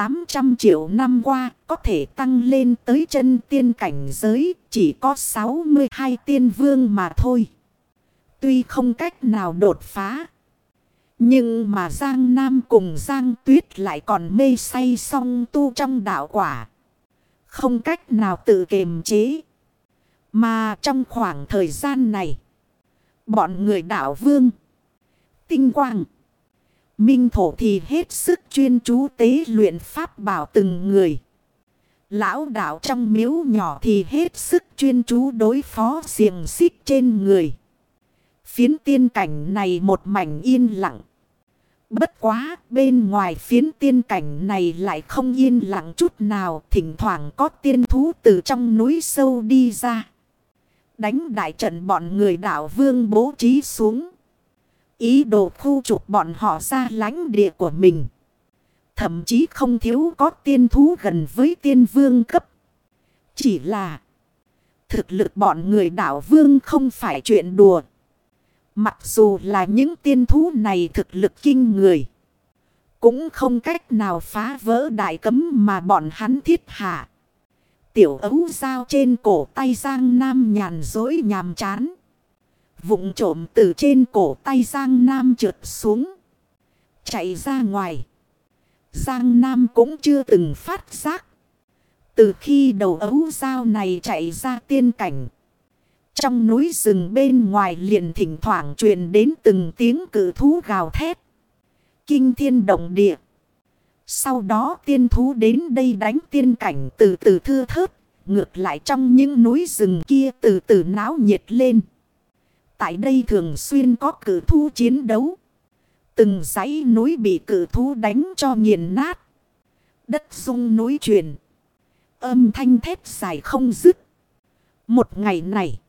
800 triệu năm qua, có thể tăng lên tới chân tiên cảnh giới, chỉ có 62 tiên vương mà thôi. Tuy không cách nào đột phá. Nhưng mà Giang Nam cùng Giang Tuyết lại còn mê say song tu trong đạo quả. Không cách nào tự kiềm chế. Mà trong khoảng thời gian này. Bọn người đạo vương. Tinh quang. Minh thổ thì hết sức chuyên chú tế luyện pháp bảo từng người. Lão đạo trong miếu nhỏ thì hết sức chuyên chú đối phó xiềng xích trên người. Phiến tiên cảnh này một mảnh yên lặng. Bất quá, bên ngoài phiến tiên cảnh này lại không yên lặng chút nào. Thỉnh thoảng có tiên thú từ trong núi sâu đi ra. Đánh đại trận bọn người đảo vương bố trí xuống. Ý đồ khu trục bọn họ ra lãnh địa của mình. Thậm chí không thiếu có tiên thú gần với tiên vương cấp. Chỉ là, thực lực bọn người đảo vương không phải chuyện đùa. Mặc dù là những tiên thú này thực lực kinh người. Cũng không cách nào phá vỡ đại cấm mà bọn hắn thiết hạ. Tiểu ấu dao trên cổ tay Giang Nam nhàn dối nhàm chán. Vụng trộm từ trên cổ tay Giang Nam trượt xuống. Chạy ra ngoài. Giang Nam cũng chưa từng phát giác. Từ khi đầu ấu dao này chạy ra tiên cảnh. Trong núi rừng bên ngoài liền thỉnh thoảng truyền đến từng tiếng cử thú gào thét. Kinh thiên động địa. Sau đó tiên thú đến đây đánh tiên cảnh từ từ thưa thớt. Ngược lại trong những núi rừng kia từ từ náo nhiệt lên. Tại đây thường xuyên có cử thú chiến đấu. Từng dãy núi bị cử thú đánh cho nghiền nát. Đất rung núi chuyển. Âm thanh thép dài không dứt. Một ngày này.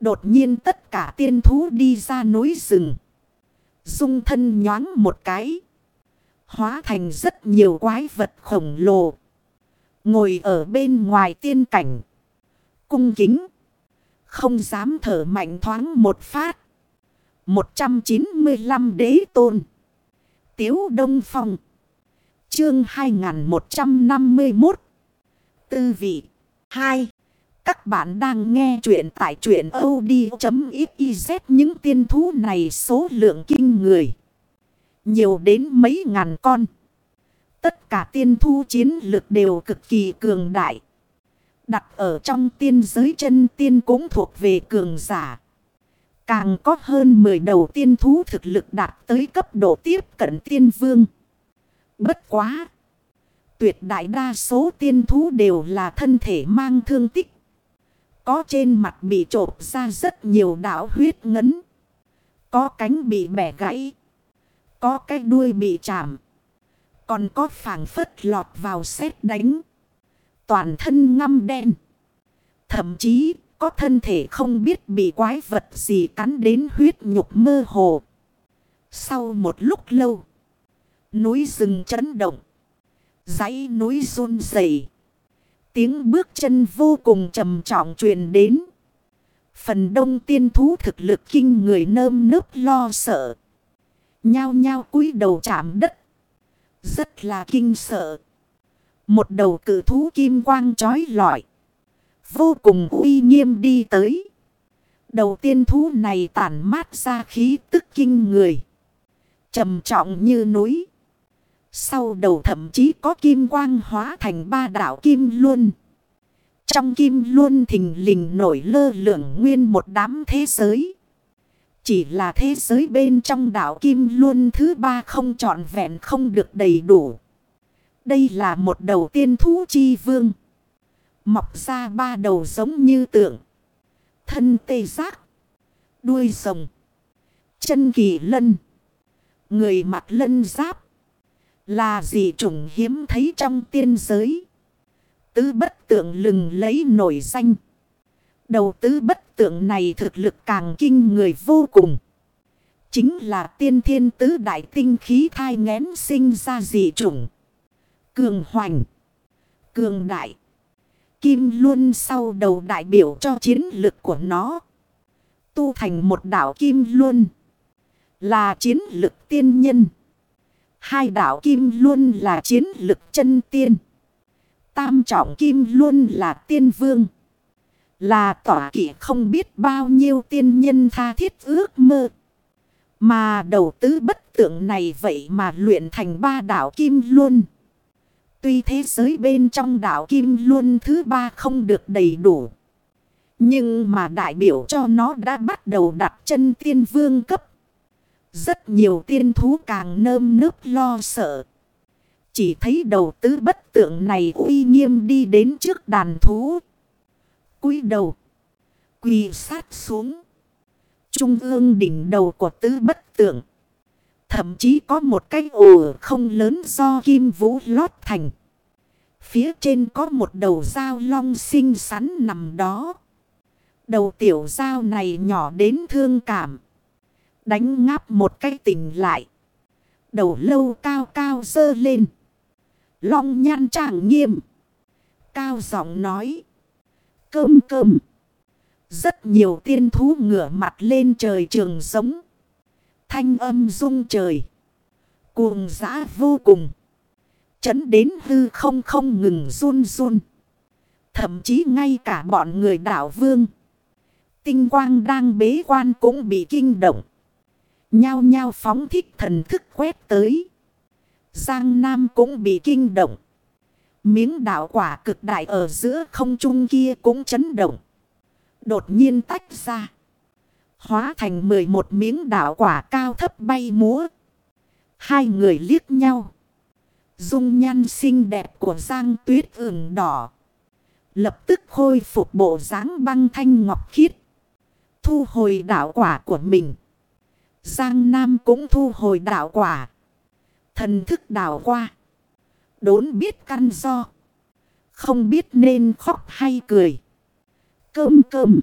Đột nhiên tất cả tiên thú đi ra núi rừng. Dung thân nhoáng một cái. Hóa thành rất nhiều quái vật khổng lồ. Ngồi ở bên ngoài tiên cảnh. Cung kính. Không dám thở mạnh thoáng một phát. 195 đế tôn. Tiếu Đông Phong. Chương 2151. Tư vị. 2. Các bạn đang nghe chuyện tại chuyện od.xyz những tiên thú này số lượng kinh người. Nhiều đến mấy ngàn con. Tất cả tiên thú chiến lực đều cực kỳ cường đại. Đặt ở trong tiên giới chân tiên cũng thuộc về cường giả. Càng có hơn 10 đầu tiên thú thực lực đạt tới cấp độ tiếp cận tiên vương. Bất quá. Tuyệt đại đa số tiên thú đều là thân thể mang thương tích. Có trên mặt bị trộp ra rất nhiều đảo huyết ngấn. Có cánh bị bẻ gãy. Có cái đuôi bị chạm. Còn có phản phất lọt vào xét đánh. Toàn thân ngâm đen. Thậm chí, có thân thể không biết bị quái vật gì cắn đến huyết nhục mơ hồ. Sau một lúc lâu. Núi rừng chấn động. dãy núi run rẩy Tiếng bước chân vô cùng trầm trọng truyền đến. Phần đông tiên thú thực lực kinh người nơm nớp lo sợ. Nhao nhao cúi đầu chạm đất. Rất là kinh sợ. Một đầu cử thú kim quang trói lọi. Vô cùng uy nghiêm đi tới. Đầu tiên thú này tản mát ra khí tức kinh người. trầm trọng như núi. Sau đầu thậm chí có kim quang hóa thành ba đảo kim luôn. Trong kim luôn thình lình nổi lơ lửng nguyên một đám thế giới. Chỉ là thế giới bên trong đảo kim luôn thứ ba không trọn vẹn không được đầy đủ. Đây là một đầu tiên thú chi vương. Mọc ra ba đầu giống như tượng. Thân tê giác. Đuôi rồng. Chân kỳ lân. Người mặc lân giáp. Là gì chủng hiếm thấy trong tiên giới. Tứ bất tượng lừng lấy nổi danh. Đầu tứ bất tượng này thực lực càng kinh người vô cùng. Chính là tiên thiên tứ đại tinh khí thai ngén sinh ra dị chủng Cường hoành. Cường đại. Kim luôn sau đầu đại biểu cho chiến lực của nó. Tu thành một đảo kim luôn. Là chiến lực tiên nhân. Hai đảo kim luôn là chiến lực chân tiên. Tam trọng kim luôn là tiên vương. Là tỏa kỷ không biết bao nhiêu tiên nhân tha thiết ước mơ. Mà đầu tứ bất tượng này vậy mà luyện thành ba đảo kim luôn. Tuy thế giới bên trong đảo kim luôn thứ ba không được đầy đủ. Nhưng mà đại biểu cho nó đã bắt đầu đặt chân tiên vương cấp. Rất nhiều tiên thú càng nơm nớp lo sợ. Chỉ thấy đầu tứ bất tượng này uy nghiêm đi đến trước đàn thú. cúi đầu. Quỳ sát xuống. Trung ương đỉnh đầu của tứ bất tượng. Thậm chí có một cái ổ không lớn do kim vũ lót thành. Phía trên có một đầu dao long xinh xắn nằm đó. Đầu tiểu dao này nhỏ đến thương cảm. Đánh ngáp một cái tỉnh lại. Đầu lâu cao cao dơ lên. Long nhan trạng nghiêm. Cao giọng nói. Cơm cơm. Rất nhiều tiên thú ngửa mặt lên trời trường sống. Thanh âm rung trời. Cuồng giã vô cùng. Chấn đến hư không không ngừng run run. Thậm chí ngay cả bọn người đảo vương. Tinh quang đang bế quan cũng bị kinh động. Nhao nhao phóng thích thần thức quét tới. Giang Nam cũng bị kinh động. Miếng đảo quả cực đại ở giữa không trung kia cũng chấn động. Đột nhiên tách ra. Hóa thành 11 miếng đảo quả cao thấp bay múa. Hai người liếc nhau. Dung nhan xinh đẹp của Giang Tuyết ửng đỏ. Lập tức khôi phục bộ dáng băng thanh ngọc khiết. Thu hồi đảo quả của mình. Giang Nam cũng thu hồi đảo quả. Thần thức đảo qua. Đốn biết căn do. Không biết nên khóc hay cười. Cơm cơm.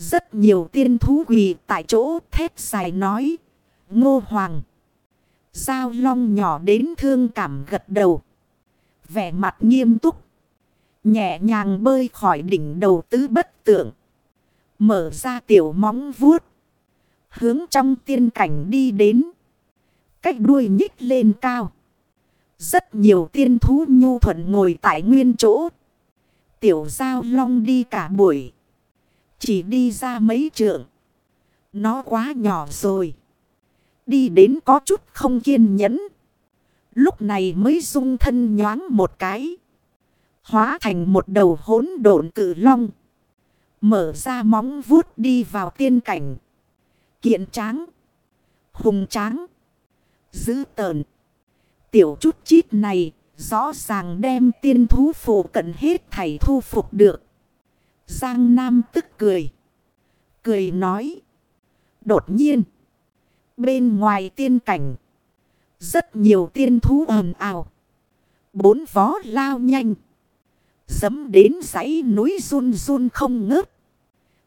Rất nhiều tiên thú quỳ tại chỗ, thét dài nói. Ngô Hoàng. Giao long nhỏ đến thương cảm gật đầu. Vẻ mặt nghiêm túc. Nhẹ nhàng bơi khỏi đỉnh đầu tứ bất tượng. Mở ra tiểu móng vuốt. Hướng trong tiên cảnh đi đến. Cách đuôi nhích lên cao. Rất nhiều tiên thú nhu thuận ngồi tại nguyên chỗ. Tiểu giao long đi cả buổi. Chỉ đi ra mấy trượng. Nó quá nhỏ rồi. Đi đến có chút không kiên nhẫn. Lúc này mới dung thân nhoáng một cái. Hóa thành một đầu hỗn độn cử long. Mở ra móng vuốt đi vào tiên cảnh. Kiện tráng. Hùng tráng. Dữ tợn. Tiểu chút chít này rõ ràng đem tiên thú phổ cận hết thảy thu phục được. Giang Nam tức cười. Cười nói. Đột nhiên. Bên ngoài tiên cảnh. Rất nhiều tiên thú ồn ào. Bốn vó lao nhanh. Dấm đến dãy núi run run không ngớt.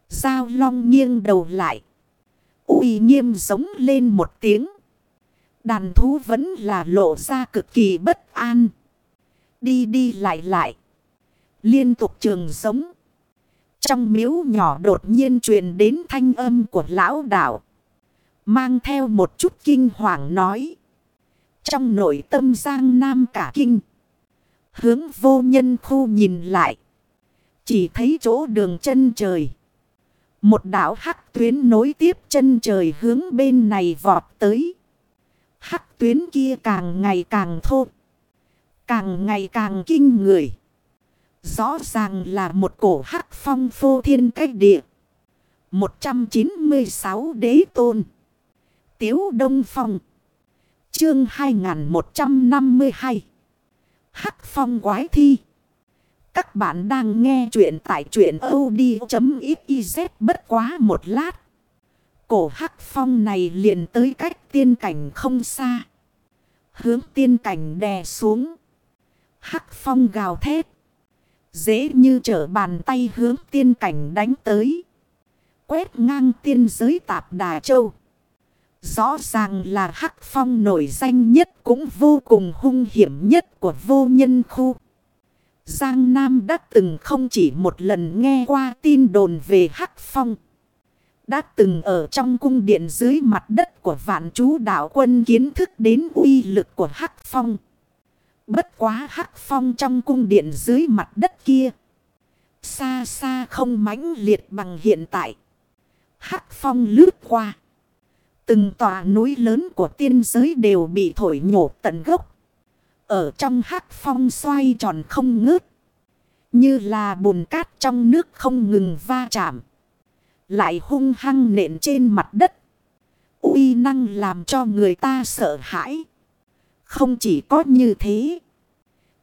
Giao long nghiêng đầu lại. uy nghiêm giống lên một tiếng. Đàn thú vẫn là lộ ra cực kỳ bất an. Đi đi lại lại. Liên tục trường giống. Trong miếu nhỏ đột nhiên truyền đến thanh âm của lão đạo. Mang theo một chút kinh hoàng nói. Trong nội tâm giang nam cả kinh. Hướng vô nhân khu nhìn lại. Chỉ thấy chỗ đường chân trời. Một đảo hắc tuyến nối tiếp chân trời hướng bên này vọt tới. Hắc tuyến kia càng ngày càng thô. Càng ngày càng kinh người. Rõ ràng là một cổ hắc phong phô thiên cách địa. 196 đế tôn. Tiếu Đông Phong. Chương 2152. Hắc phong quái thi. Các bạn đang nghe chuyện tại chuyện od.xyz bất quá một lát. Cổ hắc phong này liền tới cách tiên cảnh không xa. Hướng tiên cảnh đè xuống. Hắc phong gào thét. Dễ như trở bàn tay hướng tiên cảnh đánh tới. Quét ngang tiên giới tạp Đà Châu. Rõ ràng là Hắc Phong nổi danh nhất cũng vô cùng hung hiểm nhất của vô nhân khu. Giang Nam đã từng không chỉ một lần nghe qua tin đồn về Hắc Phong. đã từng ở trong cung điện dưới mặt đất của vạn chú đạo quân kiến thức đến uy lực của Hắc Phong. Bất quá Hắc Phong trong cung điện dưới mặt đất kia. Xa xa không mãnh liệt bằng hiện tại. Hắc Phong lướt qua. Từng tòa núi lớn của tiên giới đều bị thổi nhổ tận gốc. Ở trong Hắc Phong xoay tròn không ngớt. Như là bùn cát trong nước không ngừng va chạm. Lại hung hăng nện trên mặt đất. uy năng làm cho người ta sợ hãi. Không chỉ có như thế.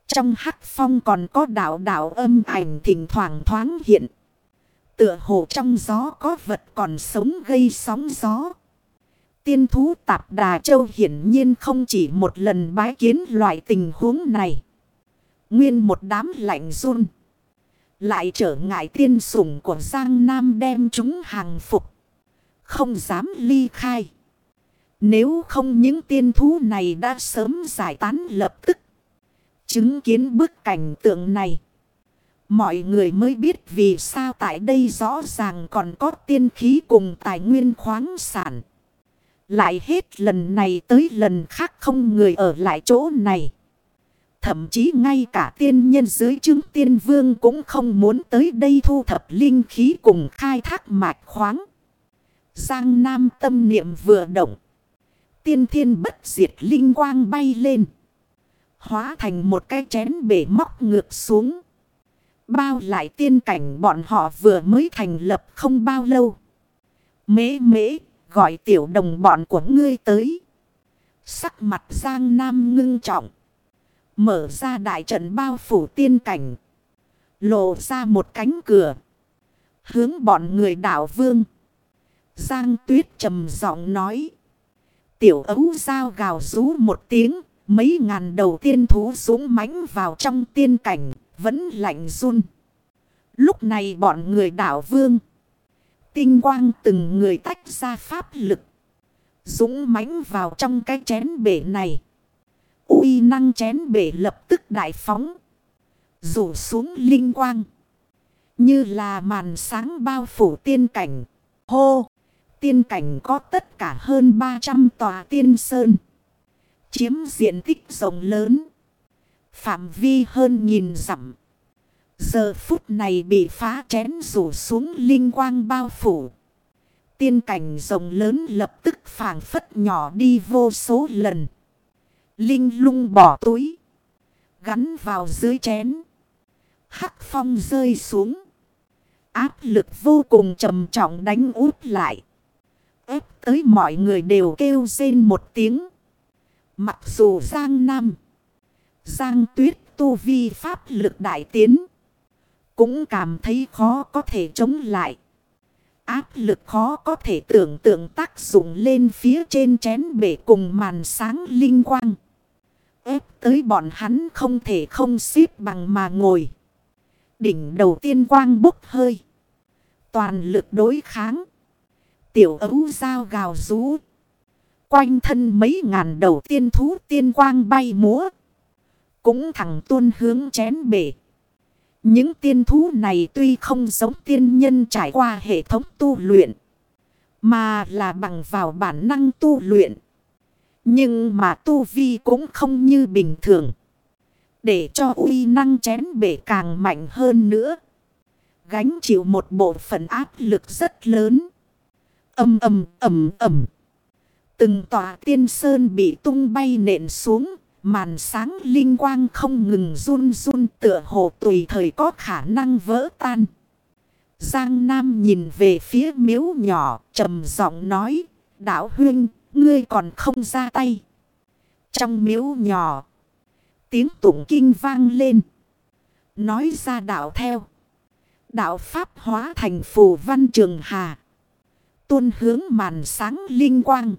Trong hắc phong còn có đạo đạo âm ảnh thỉnh thoảng thoáng hiện. Tựa hồ trong gió có vật còn sống gây sóng gió. Tiên thú tạp đà châu hiển nhiên không chỉ một lần bái kiến loại tình huống này. Nguyên một đám lạnh run. Lại trở ngại tiên sủng của Giang Nam đem chúng hàng phục. Không dám ly khai. Nếu không những tiên thú này đã sớm giải tán lập tức. Chứng kiến bức cảnh tượng này. Mọi người mới biết vì sao tại đây rõ ràng còn có tiên khí cùng tài nguyên khoáng sản. Lại hết lần này tới lần khác không người ở lại chỗ này. Thậm chí ngay cả tiên nhân dưới chứng tiên vương cũng không muốn tới đây thu thập linh khí cùng khai thác mạch khoáng. Giang Nam tâm niệm vừa động. Tiên thiên bất diệt linh quang bay lên. Hóa thành một cái chén bể móc ngược xuống. Bao lại tiên cảnh bọn họ vừa mới thành lập không bao lâu. Mễ mễ, gọi tiểu đồng bọn của ngươi tới. Sắc mặt Giang Nam ngưng trọng. Mở ra đại trận bao phủ tiên cảnh. Lộ ra một cánh cửa. Hướng bọn người đảo vương. Giang tuyết trầm giọng nói. Tiểu ấu giao gào rú một tiếng. Mấy ngàn đầu tiên thú dũng mãnh vào trong tiên cảnh. Vẫn lạnh run. Lúc này bọn người đảo vương. Tinh quang từng người tách ra pháp lực. Dũng mãnh vào trong cái chén bể này uy năng chén bể lập tức đại phóng. Rủ xuống linh quang. Như là màn sáng bao phủ tiên cảnh. Hô! Tiên cảnh có tất cả hơn 300 tòa tiên sơn. Chiếm diện tích rộng lớn. Phạm vi hơn nghìn dặm. Giờ phút này bị phá chén rủ xuống linh quang bao phủ. Tiên cảnh rộng lớn lập tức phản phất nhỏ đi vô số lần. Linh lung bỏ túi. Gắn vào dưới chén. Hắc phong rơi xuống. Áp lực vô cùng trầm trọng đánh út lại ép tới mọi người đều kêu rên một tiếng. Mặc dù Giang Nam. Giang tuyết tu vi pháp lực đại tiến. Cũng cảm thấy khó có thể chống lại. Áp lực khó có thể tưởng tượng tác dụng lên phía trên chén bể cùng màn sáng linh quang ép tới bọn hắn không thể không xếp bằng mà ngồi. Đỉnh đầu tiên quang bốc hơi. Toàn lực đối kháng. Tiểu ấu dao gào rú. Quanh thân mấy ngàn đầu tiên thú tiên quang bay múa. Cũng thẳng tuôn hướng chén bể. Những tiên thú này tuy không giống tiên nhân trải qua hệ thống tu luyện. Mà là bằng vào bản năng tu luyện. Nhưng mà tu vi cũng không như bình thường. Để cho uy năng chén bể càng mạnh hơn nữa. Gánh chịu một bộ phận áp lực rất lớn. Âm ầm ầm ầm. Từng tòa tiên sơn bị tung bay nện xuống. Màn sáng linh quang không ngừng run run tựa hồ tùy thời có khả năng vỡ tan. Giang Nam nhìn về phía miếu nhỏ trầm giọng nói. Đạo Huyên, Ngươi còn không ra tay. Trong miếu nhỏ. Tiếng tụng kinh vang lên. Nói ra đạo theo. Đạo Pháp hóa thành phù văn trường hà. Tuôn hướng màn sáng linh quang.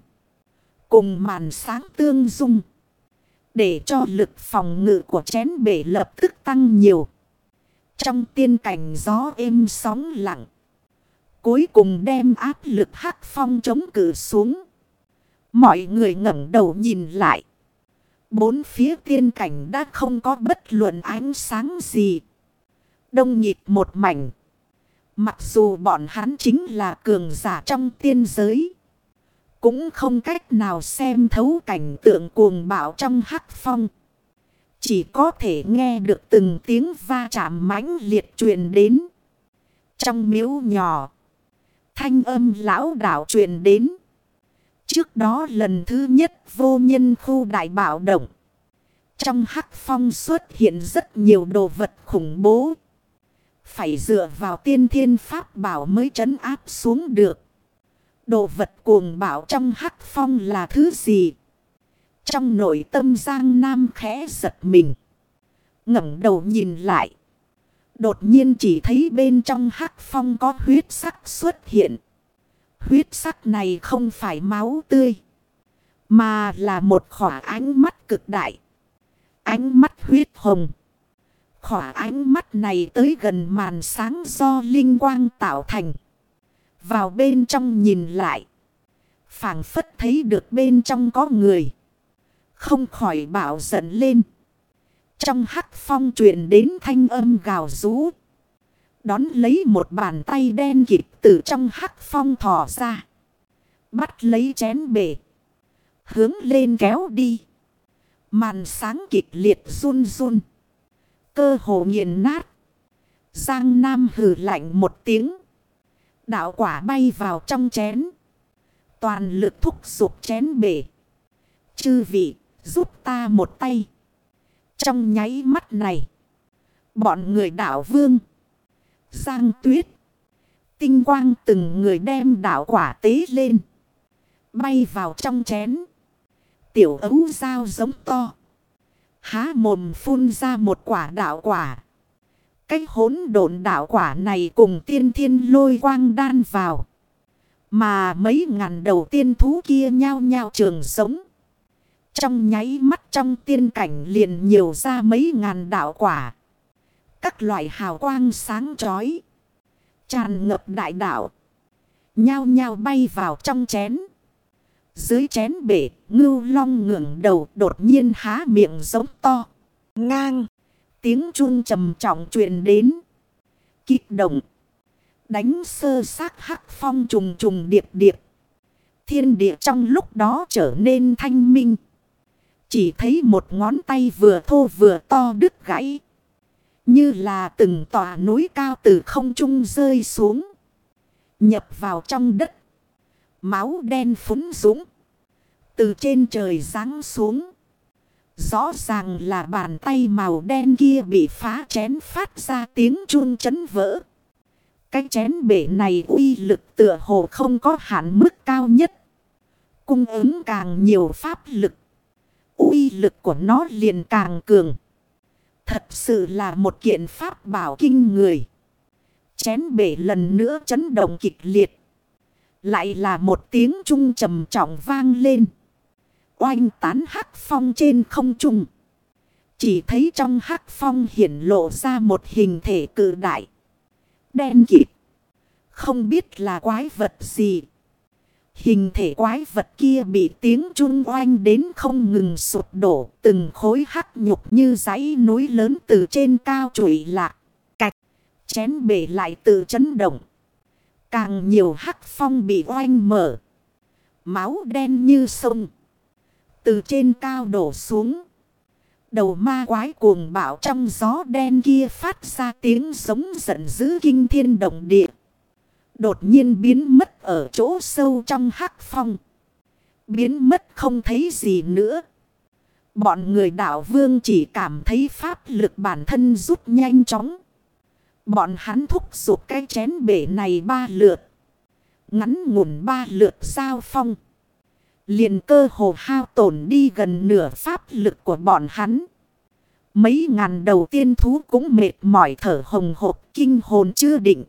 Cùng màn sáng tương dung. Để cho lực phòng ngự của chén bể lập tức tăng nhiều. Trong tiên cảnh gió êm sóng lặng. Cuối cùng đem áp lực hắc phong chống cử xuống. Mọi người ngẩng đầu nhìn lại. Bốn phía tiên cảnh đã không có bất luận ánh sáng gì. Đông nhịp một mảnh. Mặc dù bọn hắn chính là cường giả trong tiên giới. Cũng không cách nào xem thấu cảnh tượng cuồng bạo trong hắc phong. Chỉ có thể nghe được từng tiếng va chạm mãnh liệt truyền đến. Trong miếu nhỏ. Thanh âm lão đảo truyền đến. Trước đó lần thứ nhất vô nhân khu đại bạo động. Trong hắc phong xuất hiện rất nhiều đồ vật khủng bố. Phải dựa vào tiên thiên pháp bảo mới trấn áp xuống được. Đồ vật cuồng bảo trong hắc phong là thứ gì? Trong nội tâm Giang Nam khẽ giật mình. ngẩng đầu nhìn lại. Đột nhiên chỉ thấy bên trong hắc phong có huyết sắc xuất hiện. Huyết sắc này không phải máu tươi. Mà là một khỏa ánh mắt cực đại. Ánh mắt huyết hồng. Khỏa ánh mắt này tới gần màn sáng do linh quang tạo thành. Vào bên trong nhìn lại. phảng phất thấy được bên trong có người. Không khỏi bảo giận lên. Trong hắc phong truyền đến thanh âm gào rú. Đón lấy một bàn tay đen kịp từ trong hắc phong thò ra. Bắt lấy chén bể. Hướng lên kéo đi. Màn sáng kịch liệt run run. Cơ hồ nghiền nát. Giang Nam hừ lạnh một tiếng. Đạo quả bay vào trong chén. Toàn lực thúc giục chén bể. Chư vị, giúp ta một tay. Trong nháy mắt này. Bọn người đảo vương. Giang tuyết. Tinh quang từng người đem đảo quả tế lên. Bay vào trong chén. Tiểu ấu dao giống to. Há mồm phun ra một quả đạo quả. cách hỗn độn đạo quả này cùng tiên thiên lôi quang đan vào. Mà mấy ngàn đầu tiên thú kia nhao nhao trường sống. Trong nháy mắt trong tiên cảnh liền nhiều ra mấy ngàn đạo quả. Các loại hào quang sáng chói. Tràn ngập đại đạo. Nhao nhao bay vào trong chén. Dưới chén bể, ngưu long ngưỡng đầu đột nhiên há miệng giống to. Ngang. Tiếng chun trầm trọng truyền đến. Kích động. Đánh sơ sát hắc phong trùng trùng điệp điệp. Thiên địa trong lúc đó trở nên thanh minh. Chỉ thấy một ngón tay vừa thô vừa to đứt gãy. Như là từng tòa núi cao từ không trung rơi xuống. Nhập vào trong đất. Máu đen phúng dũng. Từ trên trời ráng xuống. Rõ ràng là bàn tay màu đen kia bị phá chén phát ra tiếng chun chấn vỡ. Cái chén bể này uy lực tựa hồ không có hạn mức cao nhất. Cung ứng càng nhiều pháp lực. uy lực của nó liền càng cường. Thật sự là một kiện pháp bảo kinh người. Chén bể lần nữa chấn động kịch liệt. Lại là một tiếng trung trầm trọng vang lên. Oanh tán hắc phong trên không trung. Chỉ thấy trong hắc phong hiển lộ ra một hình thể cự đại. Đen kịt. Không biết là quái vật gì. Hình thể quái vật kia bị tiếng chun oanh đến không ngừng sụp đổ. Từng khối hắc nhục như dãy núi lớn từ trên cao trụi lạc. Cạch. Chén bể lại tự chấn động. Càng nhiều hắc phong bị oanh mở. Máu đen như sông. Từ trên cao đổ xuống. Đầu ma quái cuồng bạo trong gió đen kia phát ra tiếng giống giận dữ kinh thiên động địa. Đột nhiên biến mất ở chỗ sâu trong hắc phong. Biến mất không thấy gì nữa. Bọn người đạo vương chỉ cảm thấy pháp lực bản thân rút nhanh chóng. Bọn hắn thúc giục cái chén bể này ba lượt. Ngắn ngủn ba lượt sao phong. Liền cơ hồ hao tổn đi gần nửa pháp lực của bọn hắn. Mấy ngàn đầu tiên thú cũng mệt mỏi thở hồng hộp kinh hồn chưa định.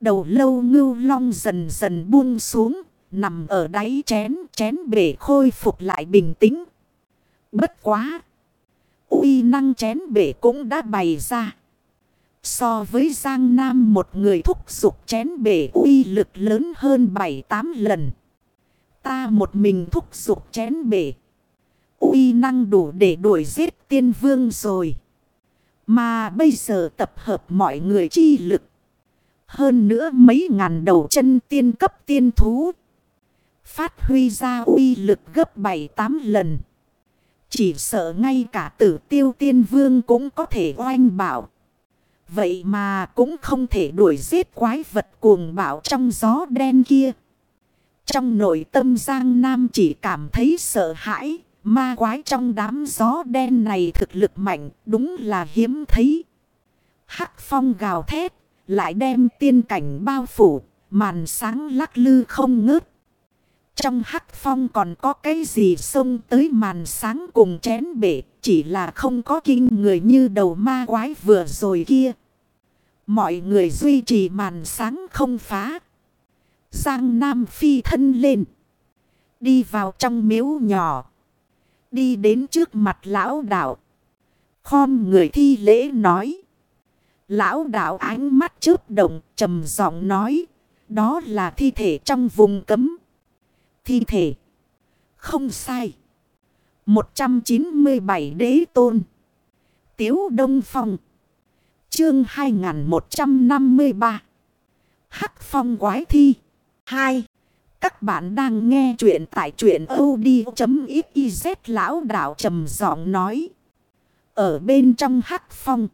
Đầu lâu ngưu long dần dần buông xuống, nằm ở đáy chén, chén bể khôi phục lại bình tĩnh. Bất quá! uy năng chén bể cũng đã bày ra. So với Giang Nam một người thúc dục chén bể uy lực lớn hơn 7-8 lần. Ta một mình thúc dục chén bể. uy năng đủ để đuổi giết tiên vương rồi. Mà bây giờ tập hợp mọi người chi lực. Hơn nữa mấy ngàn đầu chân tiên cấp tiên thú. Phát huy ra uy lực gấp 7-8 lần. Chỉ sợ ngay cả tử tiêu tiên vương cũng có thể oanh bảo. Vậy mà cũng không thể đuổi giết quái vật cuồng bạo trong gió đen kia. Trong nội tâm Giang Nam chỉ cảm thấy sợ hãi. Ma quái trong đám gió đen này thực lực mạnh, đúng là hiếm thấy. Hắc phong gào thét, lại đem tiên cảnh bao phủ, màn sáng lắc lư không ngớt. Trong hắc phong còn có cái gì xông tới màn sáng cùng chén bể chỉ là không có kinh người như đầu ma quái vừa rồi kia. Mọi người duy trì màn sáng không phá. Giang Nam phi thân lên. Đi vào trong miếu nhỏ. Đi đến trước mặt lão đạo. Khom người thi lễ nói. Lão đạo ánh mắt chớp động, trầm giọng nói. Đó là thi thể trong vùng cấm. Thi thể. Không sai. 197 đế tôn. Tiếu Đông Phong. Chương 2153. Hắc Phong Quái Thi. 2. Các bạn đang nghe chuyện tại chuyện od.xyz lão đạo trầm giọng nói. Ở bên trong hắc phong.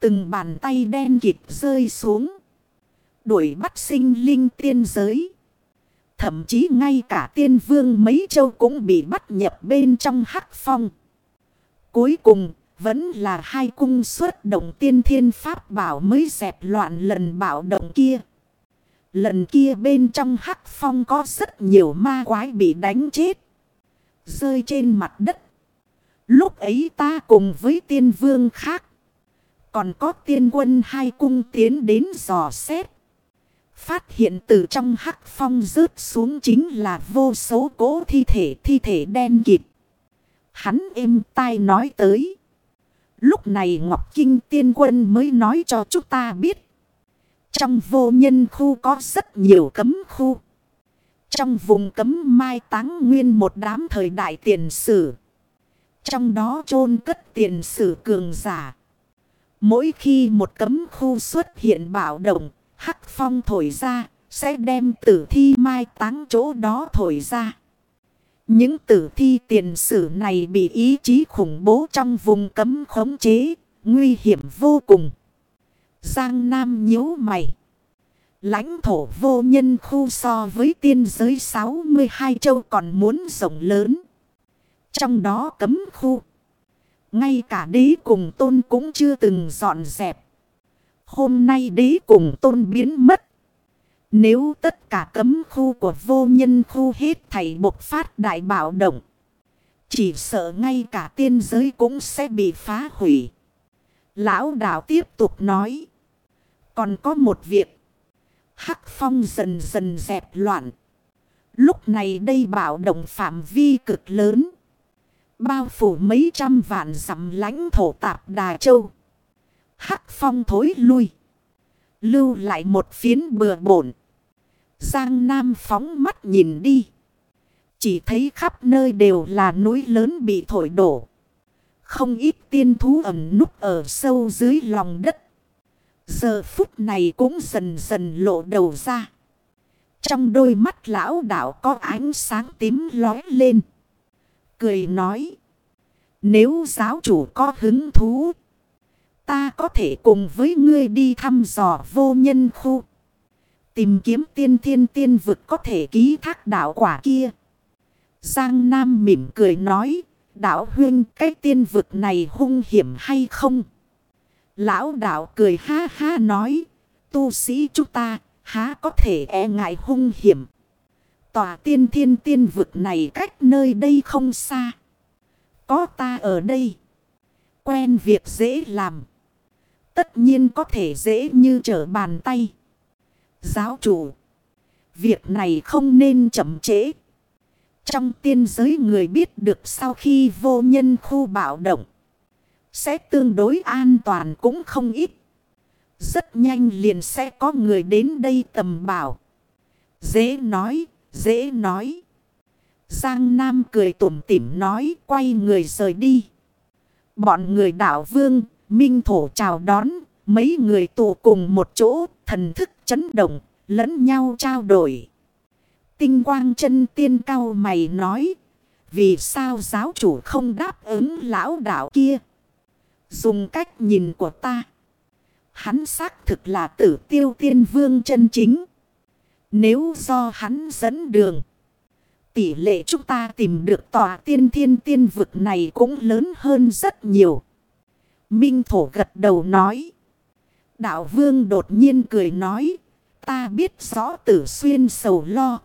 Từng bàn tay đen kịp rơi xuống. Đuổi bắt sinh linh tiên giới. Thậm chí ngay cả tiên vương mấy châu cũng bị bắt nhập bên trong hắc phong. Cuối cùng, vẫn là hai cung xuất động tiên thiên pháp bảo mới dẹp loạn lần bảo động kia. Lần kia bên trong hắc phong có rất nhiều ma quái bị đánh chết. Rơi trên mặt đất. Lúc ấy ta cùng với tiên vương khác. Còn có tiên quân hai cung tiến đến dò xét. Phát hiện từ trong hắc phong rớt xuống chính là vô số cố thi thể thi thể đen kịt. Hắn êm tai nói tới. Lúc này Ngọc Kinh tiên quân mới nói cho chúng ta biết. Trong vô nhân khu có rất nhiều cấm khu. Trong vùng cấm mai táng nguyên một đám thời đại tiền sử. Trong đó chôn cất tiền sử cường giả. Mỗi khi một cấm khu xuất hiện bạo động, hắc phong thổi ra, sẽ đem tử thi mai táng chỗ đó thổi ra. Những tử thi tiền sử này bị ý chí khủng bố trong vùng cấm khống chế, nguy hiểm vô cùng. Giang Nam nhíu mày. Lãnh thổ vô nhân khu so với tiên giới 62 châu còn muốn rộng lớn. Trong đó cấm khu. Ngay cả đế cùng tôn cũng chưa từng dọn dẹp. Hôm nay đế cùng tôn biến mất. Nếu tất cả cấm khu của vô nhân khu hết thảy bộc phát đại bạo động. Chỉ sợ ngay cả tiên giới cũng sẽ bị phá hủy. Lão đạo tiếp tục nói. Còn có một việc. Hắc phong dần dần dẹp loạn. Lúc này đây bạo động phạm vi cực lớn. Bao phủ mấy trăm vạn dặm lãnh thổ tạp Đà Châu. Hắc phong thối lui. Lưu lại một phiến bừa bổn. Giang Nam phóng mắt nhìn đi. Chỉ thấy khắp nơi đều là núi lớn bị thổi đổ. Không ít tiên thú ẩn núp ở sâu dưới lòng đất. Giờ phút này cũng dần dần lộ đầu ra. Trong đôi mắt lão đạo có ánh sáng tím lói lên. Cười nói. Nếu giáo chủ có hứng thú. Ta có thể cùng với ngươi đi thăm dò vô nhân khu. Tìm kiếm tiên thiên tiên vực có thể ký thác đạo quả kia. Giang Nam mỉm cười nói. Đạo huyên cái tiên vực này hung hiểm hay không? Lão đạo cười ha ha nói. Tu sĩ chúng ta, há có thể e ngại hung hiểm. Tòa tiên thiên tiên vực này cách nơi đây không xa. Có ta ở đây. Quen việc dễ làm. Tất nhiên có thể dễ như trở bàn tay. Giáo chủ. Việc này không nên chậm trễ. Trong tiên giới người biết được sau khi vô nhân khu bạo động. Sẽ tương đối an toàn cũng không ít. Rất nhanh liền sẽ có người đến đây tầm bảo. Dễ nói, dễ nói. Giang Nam cười tủm tỉm nói quay người rời đi. Bọn người đảo vương, minh thổ chào đón, mấy người tụ cùng một chỗ, thần thức chấn động, lẫn nhau trao đổi. Tinh quang chân tiên cao mày nói, vì sao giáo chủ không đáp ứng lão đạo kia? Dùng cách nhìn của ta. Hắn xác thực là tử tiêu tiên vương chân chính. Nếu do hắn dẫn đường. Tỷ lệ chúng ta tìm được tòa tiên thiên tiên vực này cũng lớn hơn rất nhiều. Minh Thổ gật đầu nói. Đạo vương đột nhiên cười nói. Ta biết rõ tử xuyên sầu lo.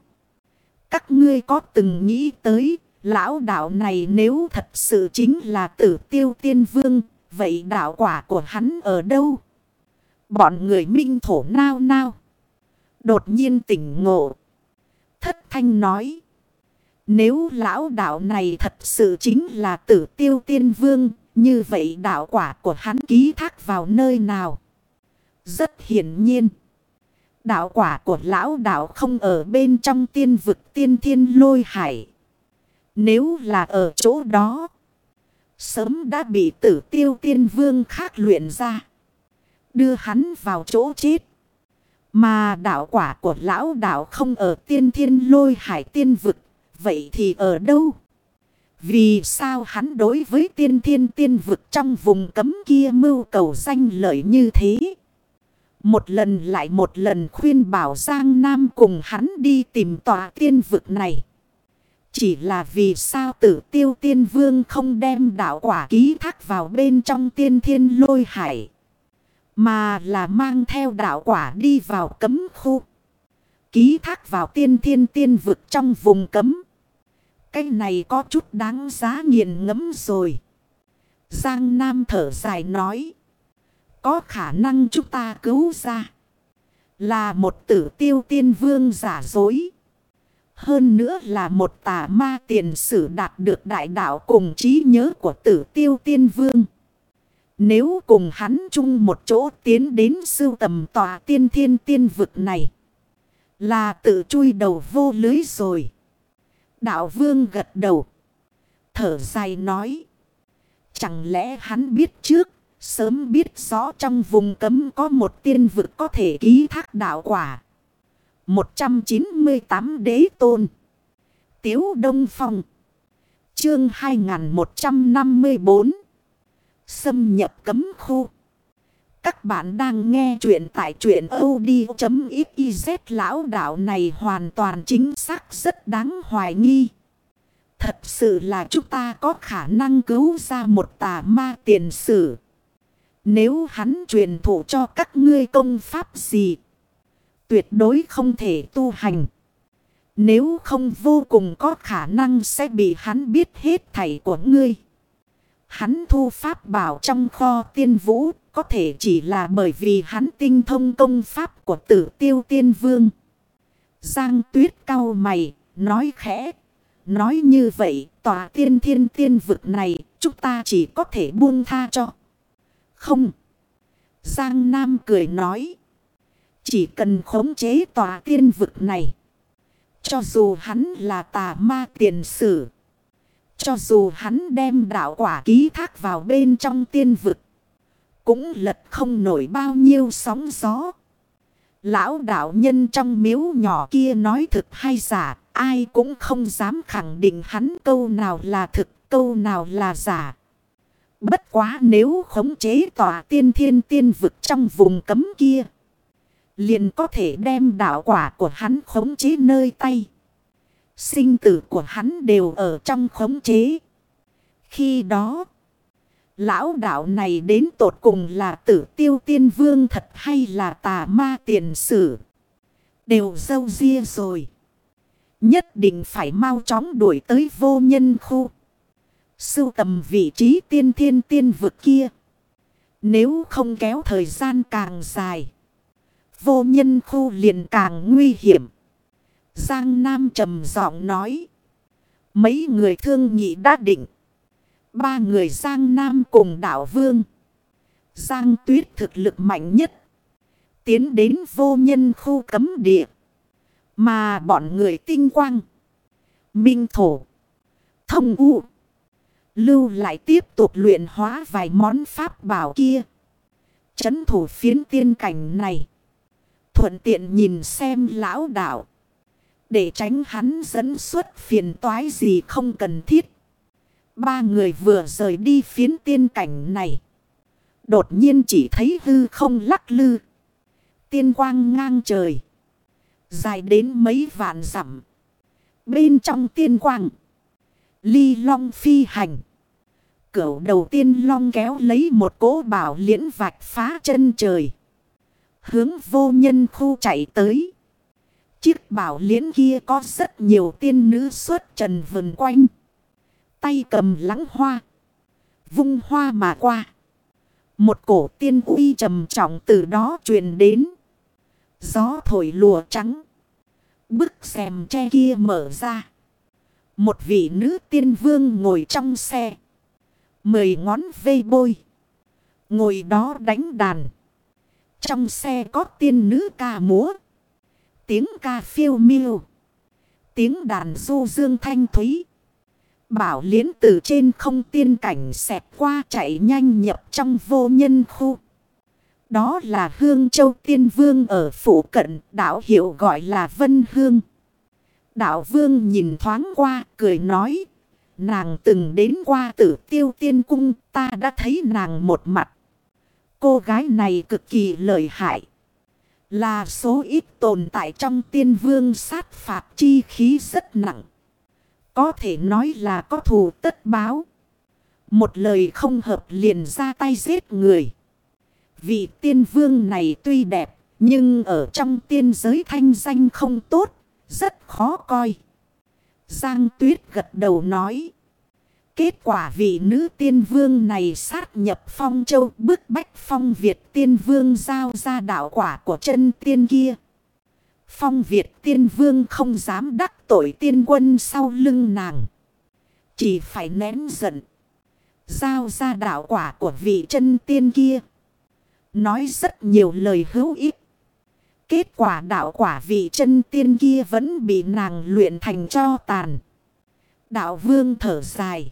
Các ngươi có từng nghĩ tới. Lão đạo này nếu thật sự chính là tử tiêu tiên vương. Vậy đạo quả của hắn ở đâu? Bọn người minh thổ nao nao. Đột nhiên tỉnh ngộ. Thất thanh nói. Nếu lão đạo này thật sự chính là tử tiêu tiên vương. Như vậy đạo quả của hắn ký thác vào nơi nào? Rất hiển nhiên. Đạo quả của lão đạo không ở bên trong tiên vực tiên thiên lôi hải. Nếu là ở chỗ đó. Sớm đã bị tử tiêu tiên vương khác luyện ra. Đưa hắn vào chỗ chết. Mà đạo quả của lão đạo không ở tiên thiên lôi hải tiên vực. Vậy thì ở đâu? Vì sao hắn đối với tiên thiên tiên vực trong vùng cấm kia mưu cầu danh lợi như thế? Một lần lại một lần khuyên bảo Giang Nam cùng hắn đi tìm tòa tiên vực này. Chỉ là vì sao tử tiêu tiên vương không đem đạo quả ký thác vào bên trong tiên thiên lôi hải. Mà là mang theo đạo quả đi vào cấm khu. Ký thác vào tiên thiên tiên vực trong vùng cấm. Cái này có chút đáng giá nghiền ngẫm rồi. Giang Nam thở dài nói. Có khả năng chúng ta cứu ra. Là một tử tiêu tiên vương giả dối. Hơn nữa là một tà ma tiền sử đạt được đại đạo cùng trí nhớ của tử tiêu tiên vương. Nếu cùng hắn chung một chỗ tiến đến sưu tầm tòa tiên thiên tiên vực này. Là tự chui đầu vô lưới rồi. Đạo vương gật đầu. Thở dài nói. Chẳng lẽ hắn biết trước. Sớm biết rõ trong vùng cấm có một tiên vực có thể ký thác đạo quả. 198 đế tôn. Tiếu Đông Phong. Chương 2154. Xâm nhập cấm khu. Các bạn đang nghe chuyện tại truyện od.xyz lão đạo này hoàn toàn chính xác rất đáng hoài nghi. Thật sự là chúng ta có khả năng cứu ra một tà ma tiền sử. Nếu hắn truyền thụ cho các ngươi công pháp gì, tuyệt đối không thể tu hành. Nếu không vô cùng có khả năng sẽ bị hắn biết hết thảy của ngươi. Hắn thu pháp bảo trong kho tiên vũ có thể chỉ là bởi vì hắn tinh thông công pháp của tử tiêu tiên vương. Giang tuyết cao mày, nói khẽ. Nói như vậy, tòa tiên thiên tiên vực này, chúng ta chỉ có thể buông tha cho. Không. Giang Nam cười nói. Chỉ cần khống chế tòa tiên vực này. Cho dù hắn là tà ma tiền sử. Cho dù hắn đem đạo quả ký thác vào bên trong tiên vực. Cũng lật không nổi bao nhiêu sóng gió. Lão đạo nhân trong miếu nhỏ kia nói thực hay giả. Ai cũng không dám khẳng định hắn câu nào là thực, câu nào là giả. Bất quá nếu khống chế tòa tiên thiên tiên vực trong vùng cấm kia. Liền có thể đem đạo quả của hắn khống chế nơi tay. Sinh tử của hắn đều ở trong khống chế. Khi đó, lão đạo này đến tột cùng là tử tiêu tiên vương thật hay là tà ma tiền sử. Đều dâu ria rồi. Nhất định phải mau chóng đuổi tới vô nhân khu. Sưu tầm vị trí tiên thiên tiên vực kia. Nếu không kéo thời gian càng dài. Vô nhân khu liền càng nguy hiểm. Giang Nam trầm giọng nói. Mấy người thương nhị đã định. Ba người Giang Nam cùng đảo Vương. Giang Tuyết thực lực mạnh nhất. Tiến đến vô nhân khu cấm địa. Mà bọn người tinh quang. Minh thổ. Thông u. Lưu lại tiếp tục luyện hóa vài món pháp bảo kia. Chấn thủ phiến tiên cảnh này. Thuận tiện nhìn xem lão đạo. Để tránh hắn dẫn xuất phiền toái gì không cần thiết. Ba người vừa rời đi phiến tiên cảnh này. Đột nhiên chỉ thấy hư không lắc lư. Tiên quang ngang trời. Dài đến mấy vạn dặm. Bên trong tiên quang. Ly long phi hành. Cửu đầu tiên long kéo lấy một cỗ bảo liễn vạch phá chân trời. Hướng vô nhân khu chạy tới. Chiếc bảo liễn kia có rất nhiều tiên nữ xuất trần vần quanh. Tay cầm lắng hoa. Vung hoa mà qua. Một cổ tiên uy trầm trọng từ đó truyền đến. Gió thổi lùa trắng. Bức xèm tre kia mở ra. Một vị nữ tiên vương ngồi trong xe. Mười ngón vây bôi. Ngồi đó đánh đàn. Trong xe có tiên nữ ca múa. Tiếng ca phiêu miêu. Tiếng đàn du dương thanh thúy. Bảo liến từ trên không tiên cảnh xẹp qua chạy nhanh nhập trong vô nhân khu. Đó là Hương Châu Tiên Vương ở phủ cận đảo hiệu gọi là Vân Hương. Đạo Vương nhìn thoáng qua, cười nói. Nàng từng đến qua tử tiêu tiên cung, ta đã thấy nàng một mặt. Cô gái này cực kỳ lợi hại. Là số ít tồn tại trong tiên vương sát phạt chi khí rất nặng. Có thể nói là có thù tất báo. Một lời không hợp liền ra tay giết người. Vị tiên vương này tuy đẹp, nhưng ở trong tiên giới thanh danh không tốt, rất khó coi. Giang tuyết gật đầu nói. Kết quả vị nữ tiên vương này sát nhập phong châu, bức bách phong Việt tiên vương giao ra đạo quả của chân tiên kia. Phong Việt tiên vương không dám đắc tội tiên quân sau lưng nàng. Chỉ phải nén giận. Giao ra đạo quả của vị chân tiên kia. Nói rất nhiều lời hữu ích. Kết quả đạo quả vị chân tiên kia vẫn bị nàng luyện thành cho tàn. Đạo vương thở dài.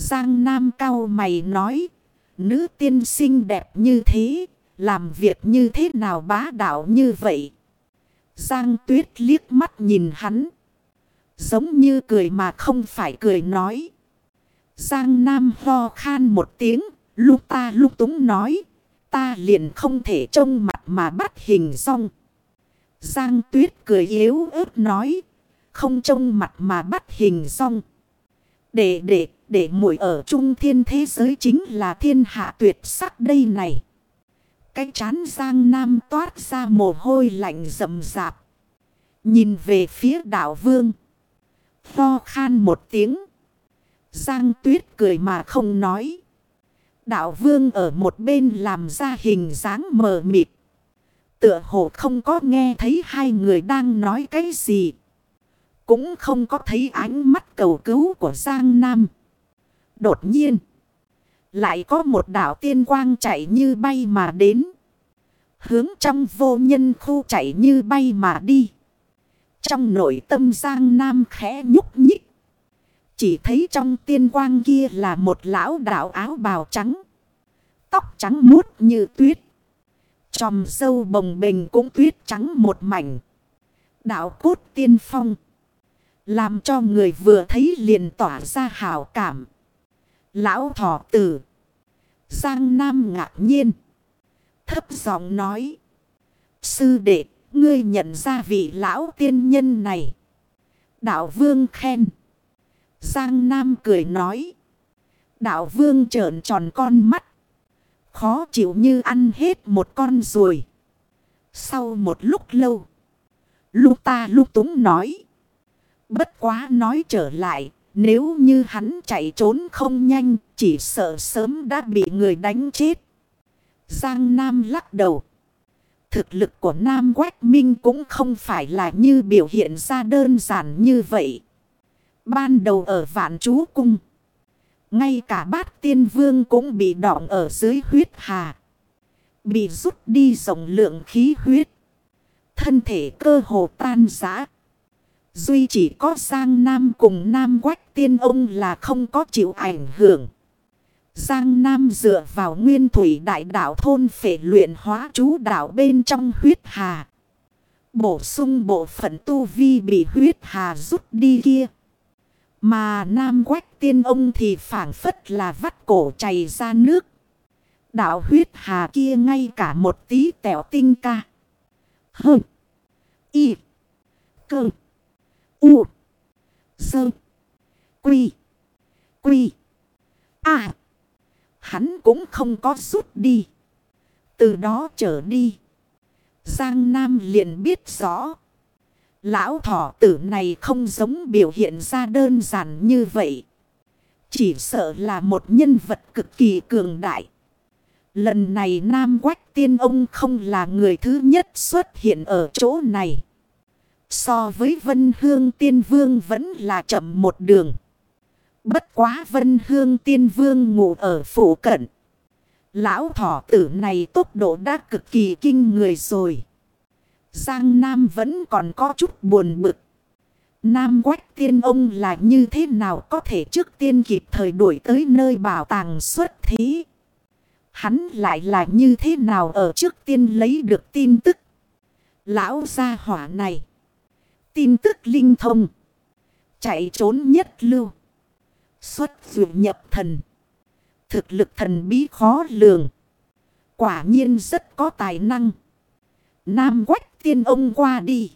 Giang Nam cao mày nói. Nữ tiên xinh đẹp như thế. Làm việc như thế nào bá đạo như vậy. Giang tuyết liếc mắt nhìn hắn. Giống như cười mà không phải cười nói. Giang Nam ho khan một tiếng. Lúc ta lúc túng nói. Ta liền không thể trông mặt mà bắt hình xong. Giang tuyết cười yếu ớt nói. Không trông mặt mà bắt hình xong. Để để để muội ở trung thiên thế giới chính là thiên hạ tuyệt sắc đây này. Cái chán Giang Nam toát ra mồ hôi lạnh rầm rạp. Nhìn về phía đảo vương. Tho khan một tiếng. Giang tuyết cười mà không nói. Đạo vương ở một bên làm ra hình dáng mờ mịt. Tựa hồ không có nghe thấy hai người đang nói cái gì. Cũng không có thấy ánh mắt cầu cứu của Giang Nam. Đột nhiên. Lại có một đảo tiên quang chạy như bay mà đến. Hướng trong vô nhân khu chạy như bay mà đi. Trong nội tâm Giang Nam khẽ nhúc nhích. Chỉ thấy trong tiên quang kia là một lão đạo áo bào trắng. Tóc trắng muốt như tuyết. chòm sâu bồng bềnh cũng tuyết trắng một mảnh. Đạo cốt tiên phong. Làm cho người vừa thấy liền tỏa ra hào cảm. Lão thọ tử. Giang Nam ngạc nhiên. Thấp giọng nói. Sư đệ, ngươi nhận ra vị lão tiên nhân này. Đạo vương khen. Giang Nam cười nói. Đạo vương trợn tròn con mắt. Khó chịu như ăn hết một con ruồi. Sau một lúc lâu. Lúc ta lúc túng nói. Bất quá nói trở lại. Nếu như hắn chạy trốn không nhanh. Chỉ sợ sớm đã bị người đánh chết. Giang Nam lắc đầu. Thực lực của Nam Quách Minh cũng không phải là như biểu hiện ra đơn giản như vậy. Ban đầu ở vạn chú cung. Ngay cả bát tiên vương cũng bị đọng ở dưới huyết hà. Bị rút đi dòng lượng khí huyết. Thân thể cơ hồ tan giã. Duy chỉ có Giang Nam cùng Nam Quách tiên ông là không có chịu ảnh hưởng. Giang Nam dựa vào nguyên thủy đại đạo thôn phể luyện hóa chú đạo bên trong huyết hà. Bổ sung bộ phận tu vi bị huyết hà rút đi kia. Mà Nam Quách tiên ông thì phản phất là vắt cổ chảy ra nước. Đạo huyết hà kia ngay cả một tí tẻo tinh ca. Hơ. Y. Cơ. U. Sơ. Quy. Quy. À. Hắn cũng không có rút đi. Từ đó trở đi. Giang Nam liền biết rõ. Lão thỏ tử này không giống biểu hiện ra đơn giản như vậy. Chỉ sợ là một nhân vật cực kỳ cường đại. Lần này Nam Quách Tiên Ông không là người thứ nhất xuất hiện ở chỗ này. So với Vân Hương Tiên Vương vẫn là chậm một đường. Bất quá Vân Hương Tiên Vương ngủ ở phủ cận. Lão thỏ tử này tốc độ đã cực kỳ kinh người rồi. Giang Nam vẫn còn có chút buồn bực. Nam Quách Tiên ông là như thế nào có thể trước tiên kịp thời đuổi tới nơi bảo tàng xuất thí. Hắn lại là như thế nào ở trước tiên lấy được tin tức. Lão gia hỏa này. Tin tức linh thông. Chạy trốn nhất lưu. Xuất dụ nhập thần. Thực lực thần bí khó lường. Quả nhiên rất có tài năng. Nam quách tiên ông qua đi.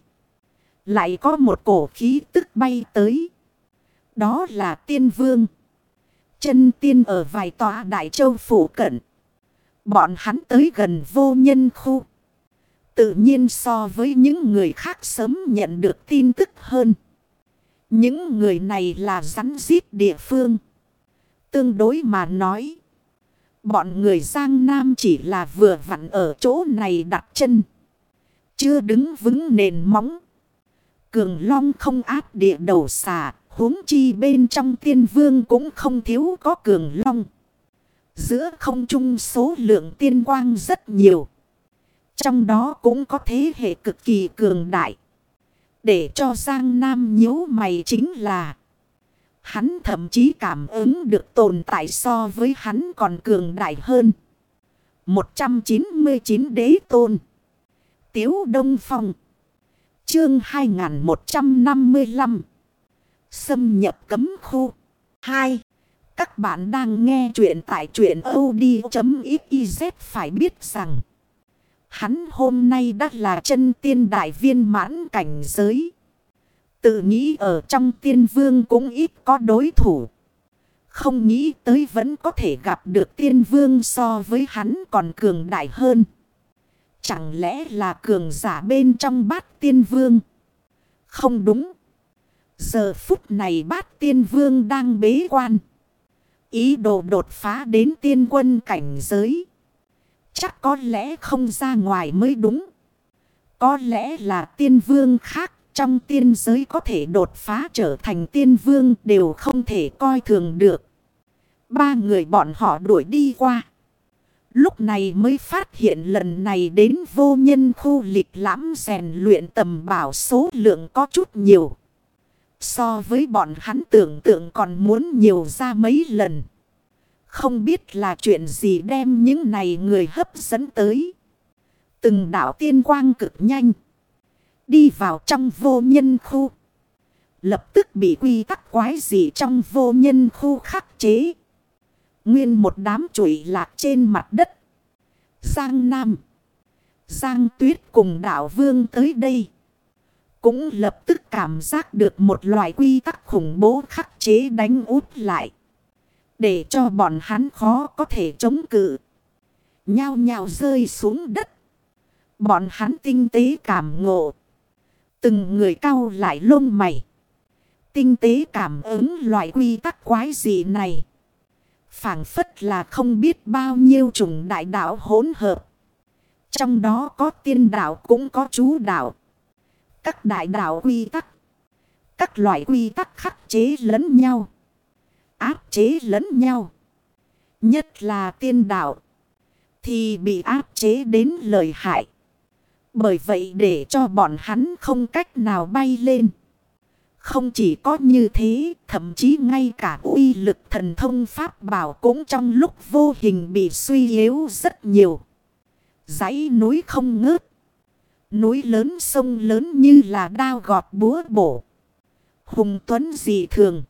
Lại có một cổ khí tức bay tới. Đó là tiên vương. Chân tiên ở vài tòa đại châu phủ cận. Bọn hắn tới gần vô nhân khu. Tự nhiên so với những người khác sớm nhận được tin tức hơn. Những người này là rắn giết địa phương. Tương đối mà nói. Bọn người Giang Nam chỉ là vừa vặn ở chỗ này đặt chân. Chưa đứng vững nền móng. Cường long không áp địa đầu xà. huống chi bên trong tiên vương cũng không thiếu có cường long. Giữa không trung số lượng tiên quang rất nhiều. Trong đó cũng có thế hệ cực kỳ cường đại. Để cho Giang Nam nhíu mày chính là. Hắn thậm chí cảm ứng được tồn tại so với hắn còn cường đại hơn. 199 đế tôn. Tiếu Đông Phong. Chương 2155. Xâm nhập cấm khu. 2. Các bạn đang nghe chuyện tại chuyện od.xyz phải biết rằng. Hắn hôm nay đã là chân tiên đại viên mãn cảnh giới. Tự nghĩ ở trong tiên vương cũng ít có đối thủ. Không nghĩ tới vẫn có thể gặp được tiên vương so với hắn còn cường đại hơn. Chẳng lẽ là cường giả bên trong bát tiên vương? Không đúng. Giờ phút này bát tiên vương đang bế quan. Ý đồ đột phá đến tiên quân cảnh giới. Chắc có lẽ không ra ngoài mới đúng. Có lẽ là tiên vương khác, trong tiên giới có thể đột phá trở thành tiên vương đều không thể coi thường được. Ba người bọn họ đuổi đi qua. Lúc này mới phát hiện lần này đến vô nhân khu lịch lãm rèn luyện tầm bảo số lượng có chút nhiều. So với bọn hắn tưởng tượng còn muốn nhiều ra mấy lần. Không biết là chuyện gì đem những này người hấp dẫn tới. Từng đảo tiên quang cực nhanh. Đi vào trong vô nhân khu. Lập tức bị quy tắc quái gì trong vô nhân khu khắc chế. Nguyên một đám chuỗi lạc trên mặt đất. Giang Nam. Giang Tuyết cùng đảo vương tới đây. Cũng lập tức cảm giác được một loại quy tắc khủng bố khắc chế đánh út lại. Để cho bọn hắn khó có thể chống cự. Nhao nhao rơi xuống đất. Bọn hắn tinh tế cảm ngộ. Từng người cao lại lông mày. Tinh tế cảm ứng loại quy tắc quái gì này. phảng phất là không biết bao nhiêu chủng đại đạo hỗn hợp. Trong đó có tiên đạo cũng có chú đạo. Các đại đạo quy tắc. Các loại quy tắc khắc chế lẫn nhau áp chế lẫn nhau. Nhất là tiên đạo. Thì bị áp chế đến lời hại. Bởi vậy để cho bọn hắn không cách nào bay lên. Không chỉ có như thế, thậm chí ngay cả uy lực thần thông pháp bảo cũng trong lúc vô hình bị suy yếu rất nhiều. dãy núi không ngớt. Núi lớn sông lớn như là đao gọt búa bổ. Hùng tuấn dị thường.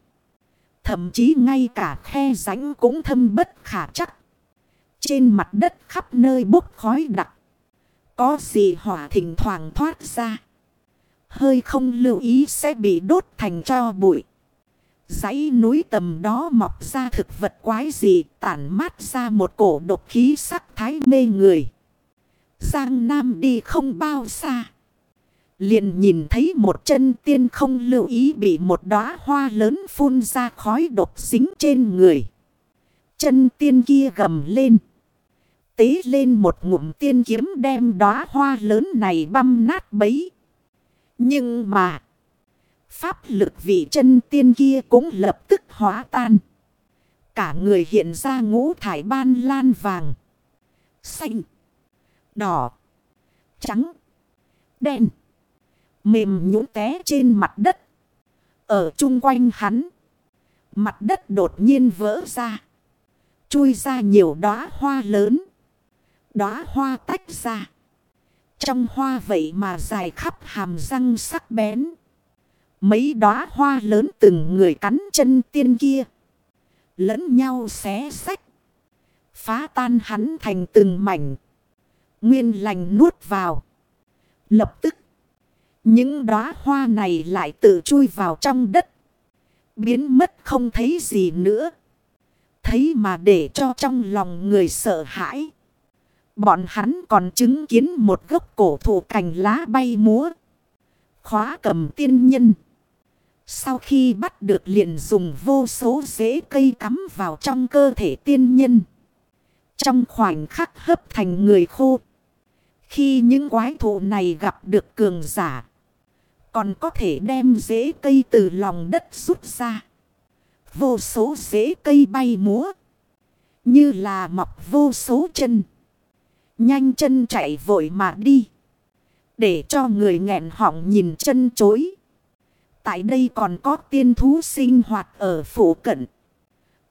Thậm chí ngay cả khe rãnh cũng thâm bất khả chắc. Trên mặt đất khắp nơi bốc khói đặc. Có gì hỏa thỉnh thoảng thoát ra. Hơi không lưu ý sẽ bị đốt thành cho bụi. dãy núi tầm đó mọc ra thực vật quái gì tản mát ra một cổ độc khí sắc thái mê người. Giang Nam đi không bao xa. Liền nhìn thấy một chân tiên không lưu ý bị một đóa hoa lớn phun ra khói độc dính trên người. Chân tiên kia gầm lên. Tế lên một ngụm tiên kiếm đem đóa hoa lớn này băm nát bấy. Nhưng mà. Pháp lực vị chân tiên kia cũng lập tức hóa tan. Cả người hiện ra ngũ thải ban lan vàng. Xanh. Đỏ. Trắng. Đen. Mềm nhũn té trên mặt đất. Ở chung quanh hắn. Mặt đất đột nhiên vỡ ra. Chui ra nhiều đóa hoa lớn. Đóa hoa tách ra. Trong hoa vậy mà dài khắp hàm răng sắc bén. Mấy đóa hoa lớn từng người cắn chân tiên kia. Lẫn nhau xé sách. Phá tan hắn thành từng mảnh. Nguyên lành nuốt vào. Lập tức. Những đóa hoa này lại tự chui vào trong đất. Biến mất không thấy gì nữa. Thấy mà để cho trong lòng người sợ hãi. Bọn hắn còn chứng kiến một gốc cổ thụ cành lá bay múa. Khóa cầm tiên nhân. Sau khi bắt được liền dùng vô số rễ cây cắm vào trong cơ thể tiên nhân. Trong khoảnh khắc hấp thành người khô. Khi những quái thụ này gặp được cường giả. Còn có thể đem rễ cây từ lòng đất rút ra. Vô số rễ cây bay múa. Như là mọc vô số chân. Nhanh chân chạy vội mà đi. Để cho người nghẹn họng nhìn chân chối. Tại đây còn có tiên thú sinh hoạt ở phủ cận.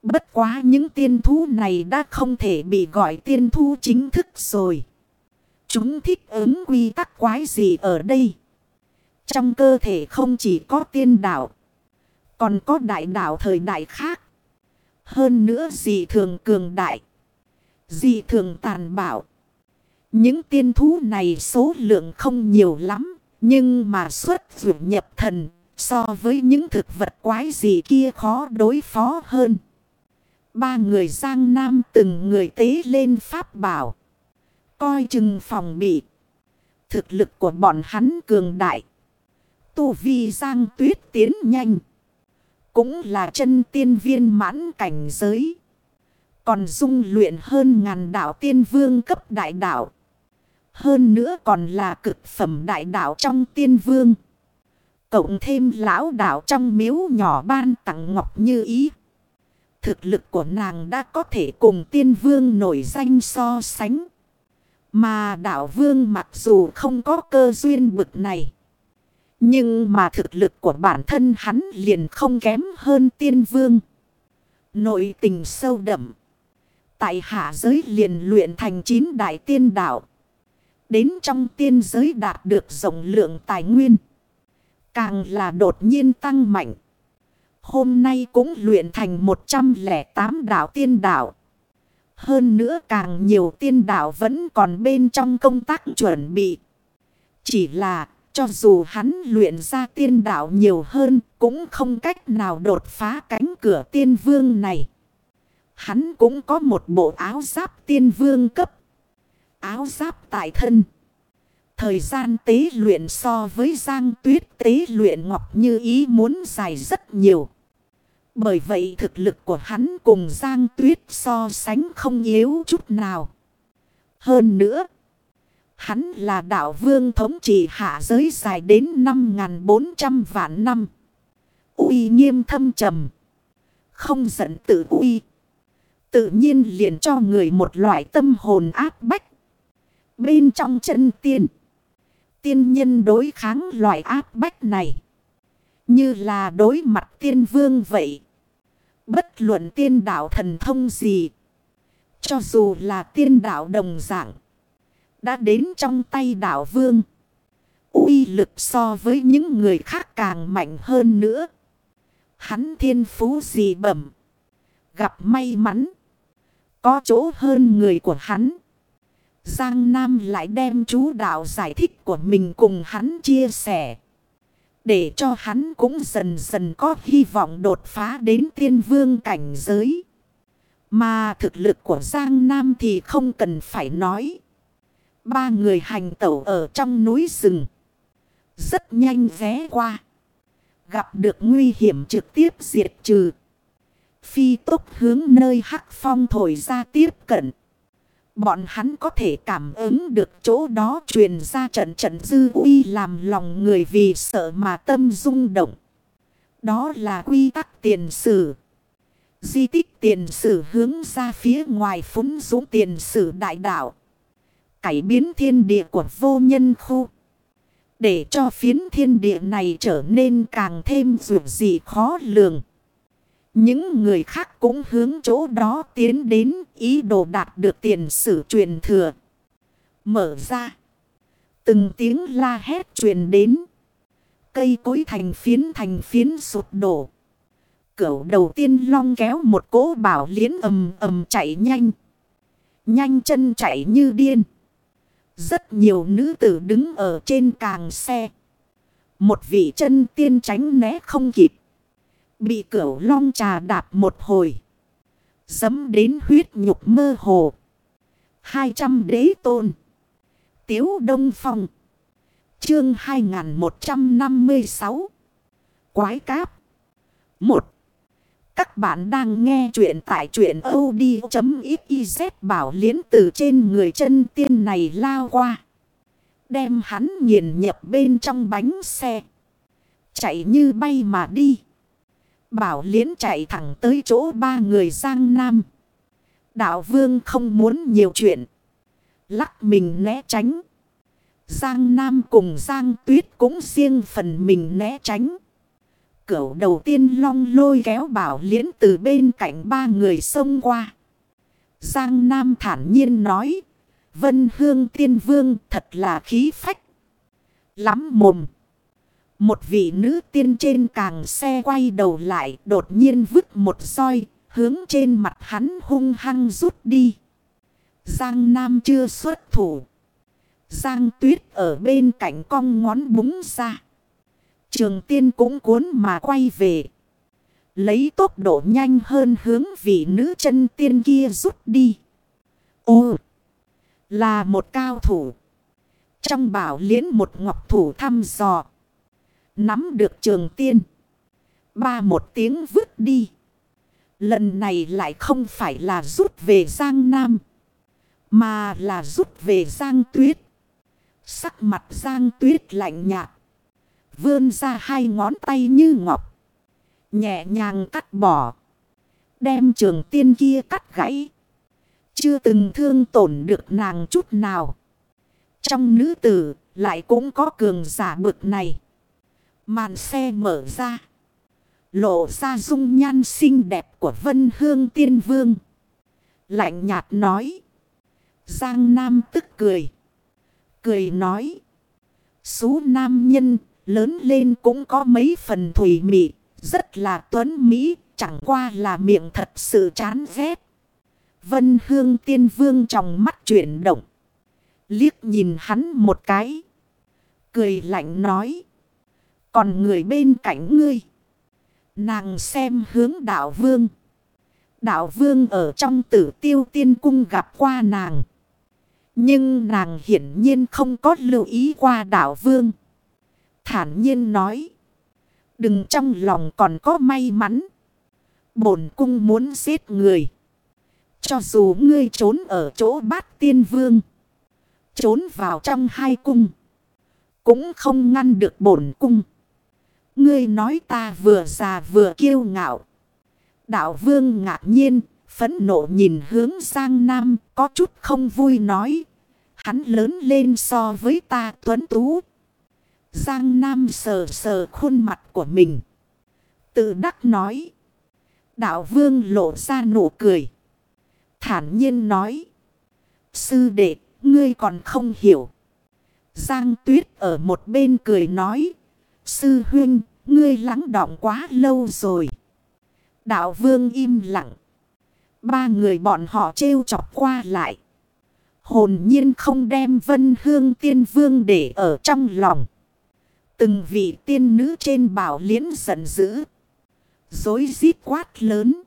Bất quá những tiên thú này đã không thể bị gọi tiên thú chính thức rồi. Chúng thích ứng quy tắc quái gì ở đây. Trong cơ thể không chỉ có tiên đạo. Còn có đại đạo thời đại khác. Hơn nữa dị thường cường đại. Dị thường tàn bạo. Những tiên thú này số lượng không nhiều lắm. Nhưng mà xuất dụng nhập thần. So với những thực vật quái gì kia khó đối phó hơn. Ba người Giang Nam từng người tế lên pháp bảo. Coi chừng phòng bị. Thực lực của bọn hắn cường đại. Tu vi Giang Tuyết tiến nhanh. Cũng là chân tiên viên mãn cảnh giới. Còn dung luyện hơn ngàn đạo tiên vương cấp đại đạo. Hơn nữa còn là cực phẩm đại đạo trong tiên vương. Cộng thêm lão đạo trong miếu nhỏ ban tặng ngọc như ý. Thực lực của nàng đã có thể cùng tiên vương nổi danh so sánh. Mà đạo vương mặc dù không có cơ duyên bực này. Nhưng mà thực lực của bản thân hắn liền không kém hơn tiên vương. Nội tình sâu đậm. Tại hạ giới liền luyện thành chín đại tiên đạo. Đến trong tiên giới đạt được rộng lượng tài nguyên. Càng là đột nhiên tăng mạnh. Hôm nay cũng luyện thành 108 đạo tiên đạo. Hơn nữa càng nhiều tiên đạo vẫn còn bên trong công tác chuẩn bị. Chỉ là cho dù hắn luyện ra tiên đạo nhiều hơn, cũng không cách nào đột phá cánh cửa tiên vương này. Hắn cũng có một bộ áo giáp tiên vương cấp. Áo giáp tại thân. Thời gian tế luyện so với giang tuyết tế luyện ngọc như ý muốn dài rất nhiều. Bởi vậy thực lực của hắn cùng giang tuyết so sánh không yếu chút nào. Hơn nữa. Hắn là đạo vương thống trị hạ giới dài đến 5.400 vạn năm. uy nghiêm thâm trầm. Không giận tự uy. Tự nhiên liền cho người một loại tâm hồn áp bách. Bên trong chân tiên. Tiên nhân đối kháng loại áp bách này. Như là đối mặt tiên vương vậy. Bất luận tiên đạo thần thông gì. Cho dù là tiên đạo đồng dạng. Đã đến trong tay đạo vương. uy lực so với những người khác càng mạnh hơn nữa. Hắn thiên phú gì bẩm. Gặp may mắn. Có chỗ hơn người của hắn. Giang Nam lại đem chú đạo giải thích của mình cùng hắn chia sẻ. Để cho hắn cũng dần dần có hy vọng đột phá đến tiên vương cảnh giới. Mà thực lực của Giang Nam thì không cần phải nói. Ba người hành tẩu ở trong núi rừng. Rất nhanh ghé qua. Gặp được nguy hiểm trực tiếp diệt trừ. Phi tốc hướng nơi hắc phong thổi ra tiếp cận. Bọn hắn có thể cảm ứng được chỗ đó truyền ra trận trận dư uy làm lòng người vì sợ mà tâm rung động. Đó là quy tắc tiền sử. Di tích tiền sử hướng ra phía ngoài phúng dũng tiền sử đại đạo. Cải biến thiên địa của vô nhân khu. Để cho phiến thiên địa này trở nên càng thêm dù gì khó lường. Những người khác cũng hướng chỗ đó tiến đến ý đồ đạt được tiền sử truyền thừa. Mở ra. Từng tiếng la hét truyền đến. Cây cối thành phiến thành phiến sụt đổ. Cửu đầu tiên long kéo một cỗ bảo liến ầm ầm chạy nhanh. Nhanh chân chạy như điên. Rất nhiều nữ tử đứng ở trên càng xe. Một vị chân tiên tránh né không kịp. Bị cửu long trà đạp một hồi. Dấm đến huyết nhục mơ hồ. hai trăm đế tôn. Tiếu Đông Phong. Chương 2156. Quái cáp. một các bạn đang nghe chuyện tại chuyện od.xyz bảo liến từ trên người chân tiên này lao qua. Đem hắn nghiền nhập bên trong bánh xe. Chạy như bay mà đi. Bảo liến chạy thẳng tới chỗ ba người Giang Nam. Đạo vương không muốn nhiều chuyện. Lắc mình né tránh. Giang Nam cùng Giang Tuyết cũng riêng phần mình né tránh. Cửu đầu tiên long lôi kéo bảo liễn từ bên cạnh ba người xông qua. Giang Nam thản nhiên nói. Vân Hương Tiên Vương thật là khí phách. Lắm mồm. Một vị nữ tiên trên càng xe quay đầu lại đột nhiên vứt một roi, hướng trên mặt hắn hung hăng rút đi. Giang Nam chưa xuất thủ. Giang Tuyết ở bên cạnh cong ngón búng ra. Trường tiên cũng cuốn mà quay về. Lấy tốc độ nhanh hơn hướng vị nữ chân tiên kia rút đi. Ô! Là một cao thủ. Trong bảo liễn một ngọc thủ thăm dò. Nắm được trường tiên. Ba một tiếng vứt đi. Lần này lại không phải là rút về Giang Nam. Mà là rút về Giang Tuyết. Sắc mặt Giang Tuyết lạnh nhạt. Vươn ra hai ngón tay như ngọc. Nhẹ nhàng cắt bỏ. Đem trường tiên kia cắt gãy. Chưa từng thương tổn được nàng chút nào. Trong nữ tử lại cũng có cường giả bực này. Màn xe mở ra. Lộ ra dung nhan xinh đẹp của Vân Hương Tiên Vương. Lạnh nhạt nói. Giang Nam tức cười. Cười nói. sú nam nhân lớn lên cũng có mấy phần thủy mị. Rất là tuấn Mỹ. Chẳng qua là miệng thật sự chán ghét. Vân Hương Tiên Vương trong mắt chuyển động. Liếc nhìn hắn một cái. Cười lạnh nói. Còn người bên cạnh ngươi. Nàng xem hướng đạo vương. Đạo vương ở trong tử tiêu tiên cung gặp qua nàng. Nhưng nàng hiển nhiên không có lưu ý qua đạo vương. Thản nhiên nói. Đừng trong lòng còn có may mắn. Bổn cung muốn giết người. Cho dù ngươi trốn ở chỗ bát tiên vương. Trốn vào trong hai cung. Cũng không ngăn được bổn cung. Ngươi nói ta vừa già vừa kiêu ngạo. Đạo vương ngạc nhiên, phẫn nộ nhìn hướng sang nam, có chút không vui nói. Hắn lớn lên so với ta tuấn tú. Giang Nam sờ sờ khuôn mặt của mình. Tự đắc nói. Đạo vương lộ ra nụ cười. Thản nhiên nói. Sư đệ, ngươi còn không hiểu. Giang tuyết ở một bên cười nói. Sư huynh, ngươi lắng đọng quá lâu rồi. Đạo vương im lặng. Ba người bọn họ trêu chọc qua lại. Hồn nhiên không đem vân hương tiên vương để ở trong lòng. Từng vị tiên nữ trên bảo liễn giận dữ. Dối rít quát lớn.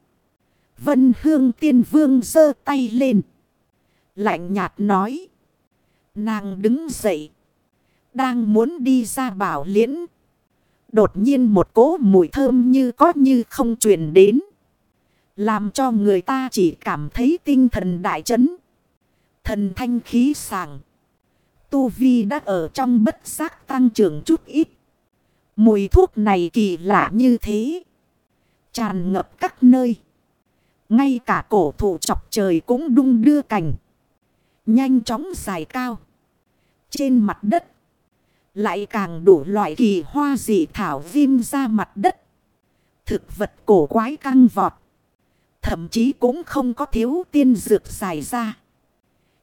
Vân hương tiên vương giơ tay lên. Lạnh nhạt nói. Nàng đứng dậy. Đang muốn đi ra bảo liễn. Đột nhiên một cỗ mùi thơm như có như không truyền đến. Làm cho người ta chỉ cảm thấy tinh thần đại chấn. Thần thanh khí sàng. Tu Vi đã ở trong bất giác tăng trưởng chút ít. Mùi thuốc này kỳ lạ như thế. Tràn ngập các nơi. Ngay cả cổ thụ chọc trời cũng đung đưa cành. Nhanh chóng dài cao. Trên mặt đất. Lại càng đủ loại kỳ hoa dị thảo viêm ra mặt đất. Thực vật cổ quái căng vọt. Thậm chí cũng không có thiếu tiên dược dài ra.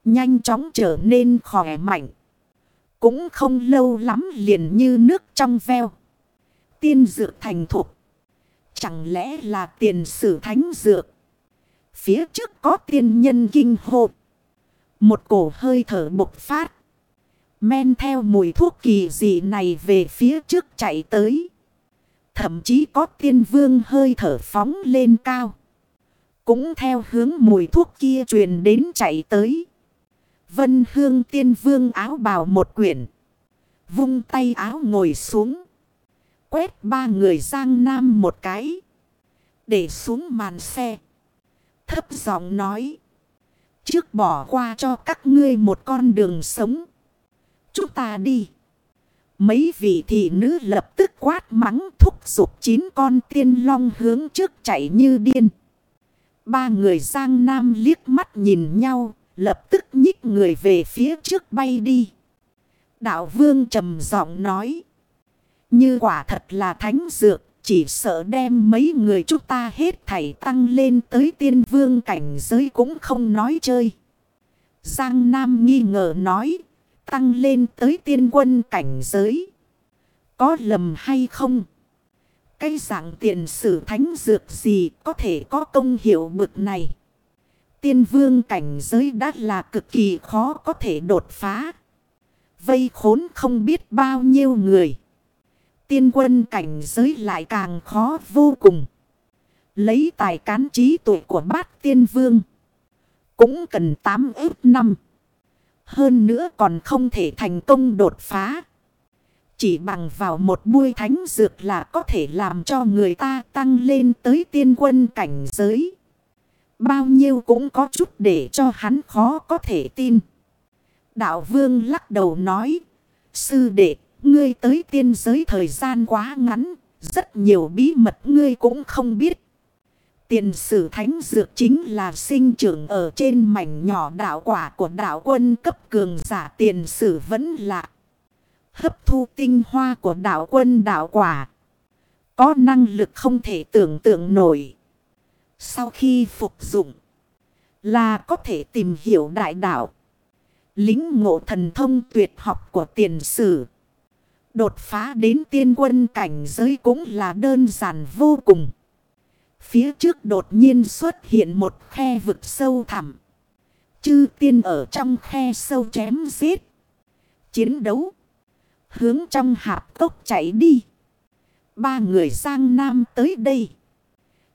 Nhanh chóng trở nên khỏe mạnh. Cũng không lâu lắm liền như nước trong veo. Tiên dược thành thục. Chẳng lẽ là tiền sử thánh dược. Phía trước có tiên nhân kinh hộp. Một cổ hơi thở bộc phát. Men theo mùi thuốc kỳ dị này về phía trước chạy tới. Thậm chí có tiên vương hơi thở phóng lên cao. Cũng theo hướng mùi thuốc kia truyền đến chạy tới. Vân hương tiên vương áo bào một quyển. Vung tay áo ngồi xuống. Quét ba người giang nam một cái. Để xuống màn xe. Thấp giọng nói. Trước bỏ qua cho các ngươi một con đường sống. Chúng ta đi. Mấy vị thị nữ lập tức quát mắng thúc giục chín con tiên long hướng trước chạy như điên. Ba người giang nam liếc mắt nhìn nhau, lập tức nhích người về phía trước bay đi. Đạo vương trầm giọng nói. Như quả thật là thánh dược, chỉ sợ đem mấy người chúng ta hết thảy tăng lên tới tiên vương cảnh giới cũng không nói chơi. Giang Nam nghi ngờ nói, tăng lên tới tiên quân cảnh giới. Có lầm hay không? Cái dạng tiền sử thánh dược gì có thể có công hiệu bực này? Tiên vương cảnh giới đã là cực kỳ khó có thể đột phá. Vây khốn không biết bao nhiêu người. Tiên quân cảnh giới lại càng khó vô cùng. Lấy tài cán trí tuệ của bát tiên vương. Cũng cần 8 ước năm. Hơn nữa còn không thể thành công đột phá. Chỉ bằng vào một bui thánh dược là có thể làm cho người ta tăng lên tới tiên quân cảnh giới. Bao nhiêu cũng có chút để cho hắn khó có thể tin. Đạo vương lắc đầu nói. Sư đệ, ngươi tới tiên giới thời gian quá ngắn. Rất nhiều bí mật ngươi cũng không biết. Tiền sử thánh dược chính là sinh trưởng ở trên mảnh nhỏ đạo quả của đạo quân cấp cường giả tiền sử vẫn lạ. Hấp thu tinh hoa của đạo quân đạo quả. Có năng lực không thể tưởng tượng nổi. Sau khi phục dụng, là có thể tìm hiểu đại đạo. Lính ngộ thần thông tuyệt học của tiền sử. Đột phá đến tiên quân cảnh giới cũng là đơn giản vô cùng. Phía trước đột nhiên xuất hiện một khe vực sâu thẳm. Chư tiên ở trong khe sâu chém giết. Chiến đấu. Hướng trong hạp cốc chạy đi. Ba người sang nam tới đây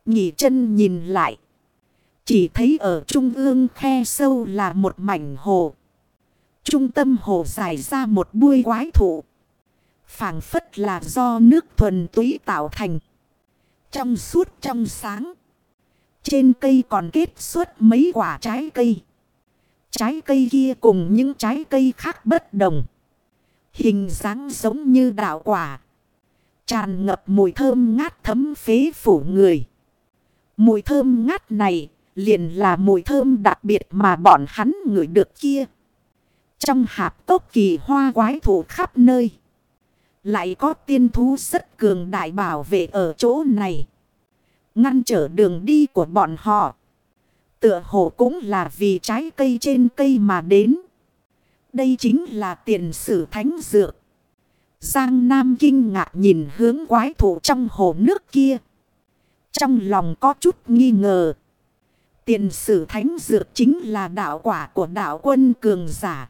nhị chân nhìn lại. Chỉ thấy ở trung ương khe sâu là một mảnh hồ. Trung tâm hồ dài ra một bui quái thụ. phảng phất là do nước thuần túy tạo thành. Trong suốt trong sáng. Trên cây còn kết xuất mấy quả trái cây. Trái cây kia cùng những trái cây khác bất đồng. Hình dáng giống như đạo quả. Tràn ngập mùi thơm ngát thấm phế phủ người. Mùi thơm ngát này liền là mùi thơm đặc biệt mà bọn hắn ngửi được kia. Trong hạp tốc kỳ hoa quái thủ khắp nơi. Lại có tiên thú rất cường đại bảo vệ ở chỗ này. Ngăn trở đường đi của bọn họ. Tựa hồ cũng là vì trái cây trên cây mà đến. Đây chính là tiền sử thánh dược. Giang Nam kinh ngạc nhìn hướng quái thủ trong hồ nước kia. Trong lòng có chút nghi ngờ. Tiền sử thánh dược chính là đạo quả của đạo quân cường giả.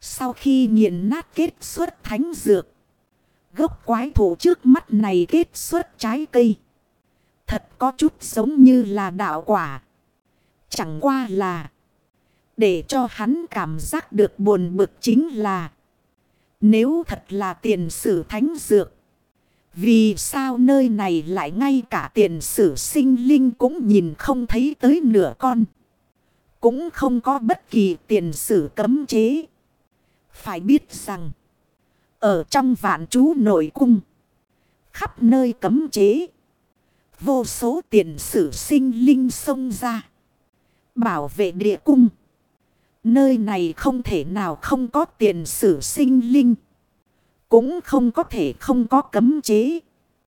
Sau khi nghiền nát kết xuất thánh dược. Gốc quái thủ trước mắt này kết xuất trái cây. Thật có chút giống như là đạo quả. Chẳng qua là. Để cho hắn cảm giác được buồn bực chính là. Nếu thật là tiền sử thánh dược. Vì sao nơi này lại ngay cả tiền sử sinh linh cũng nhìn không thấy tới nửa con. Cũng không có bất kỳ tiền sử cấm chế. Phải biết rằng. Ở trong vạn chú nội cung. Khắp nơi cấm chế. Vô số tiền sử sinh linh xông ra. Bảo vệ địa cung. Nơi này không thể nào không có tiền sử sinh linh. Cũng không có thể không có cấm chế.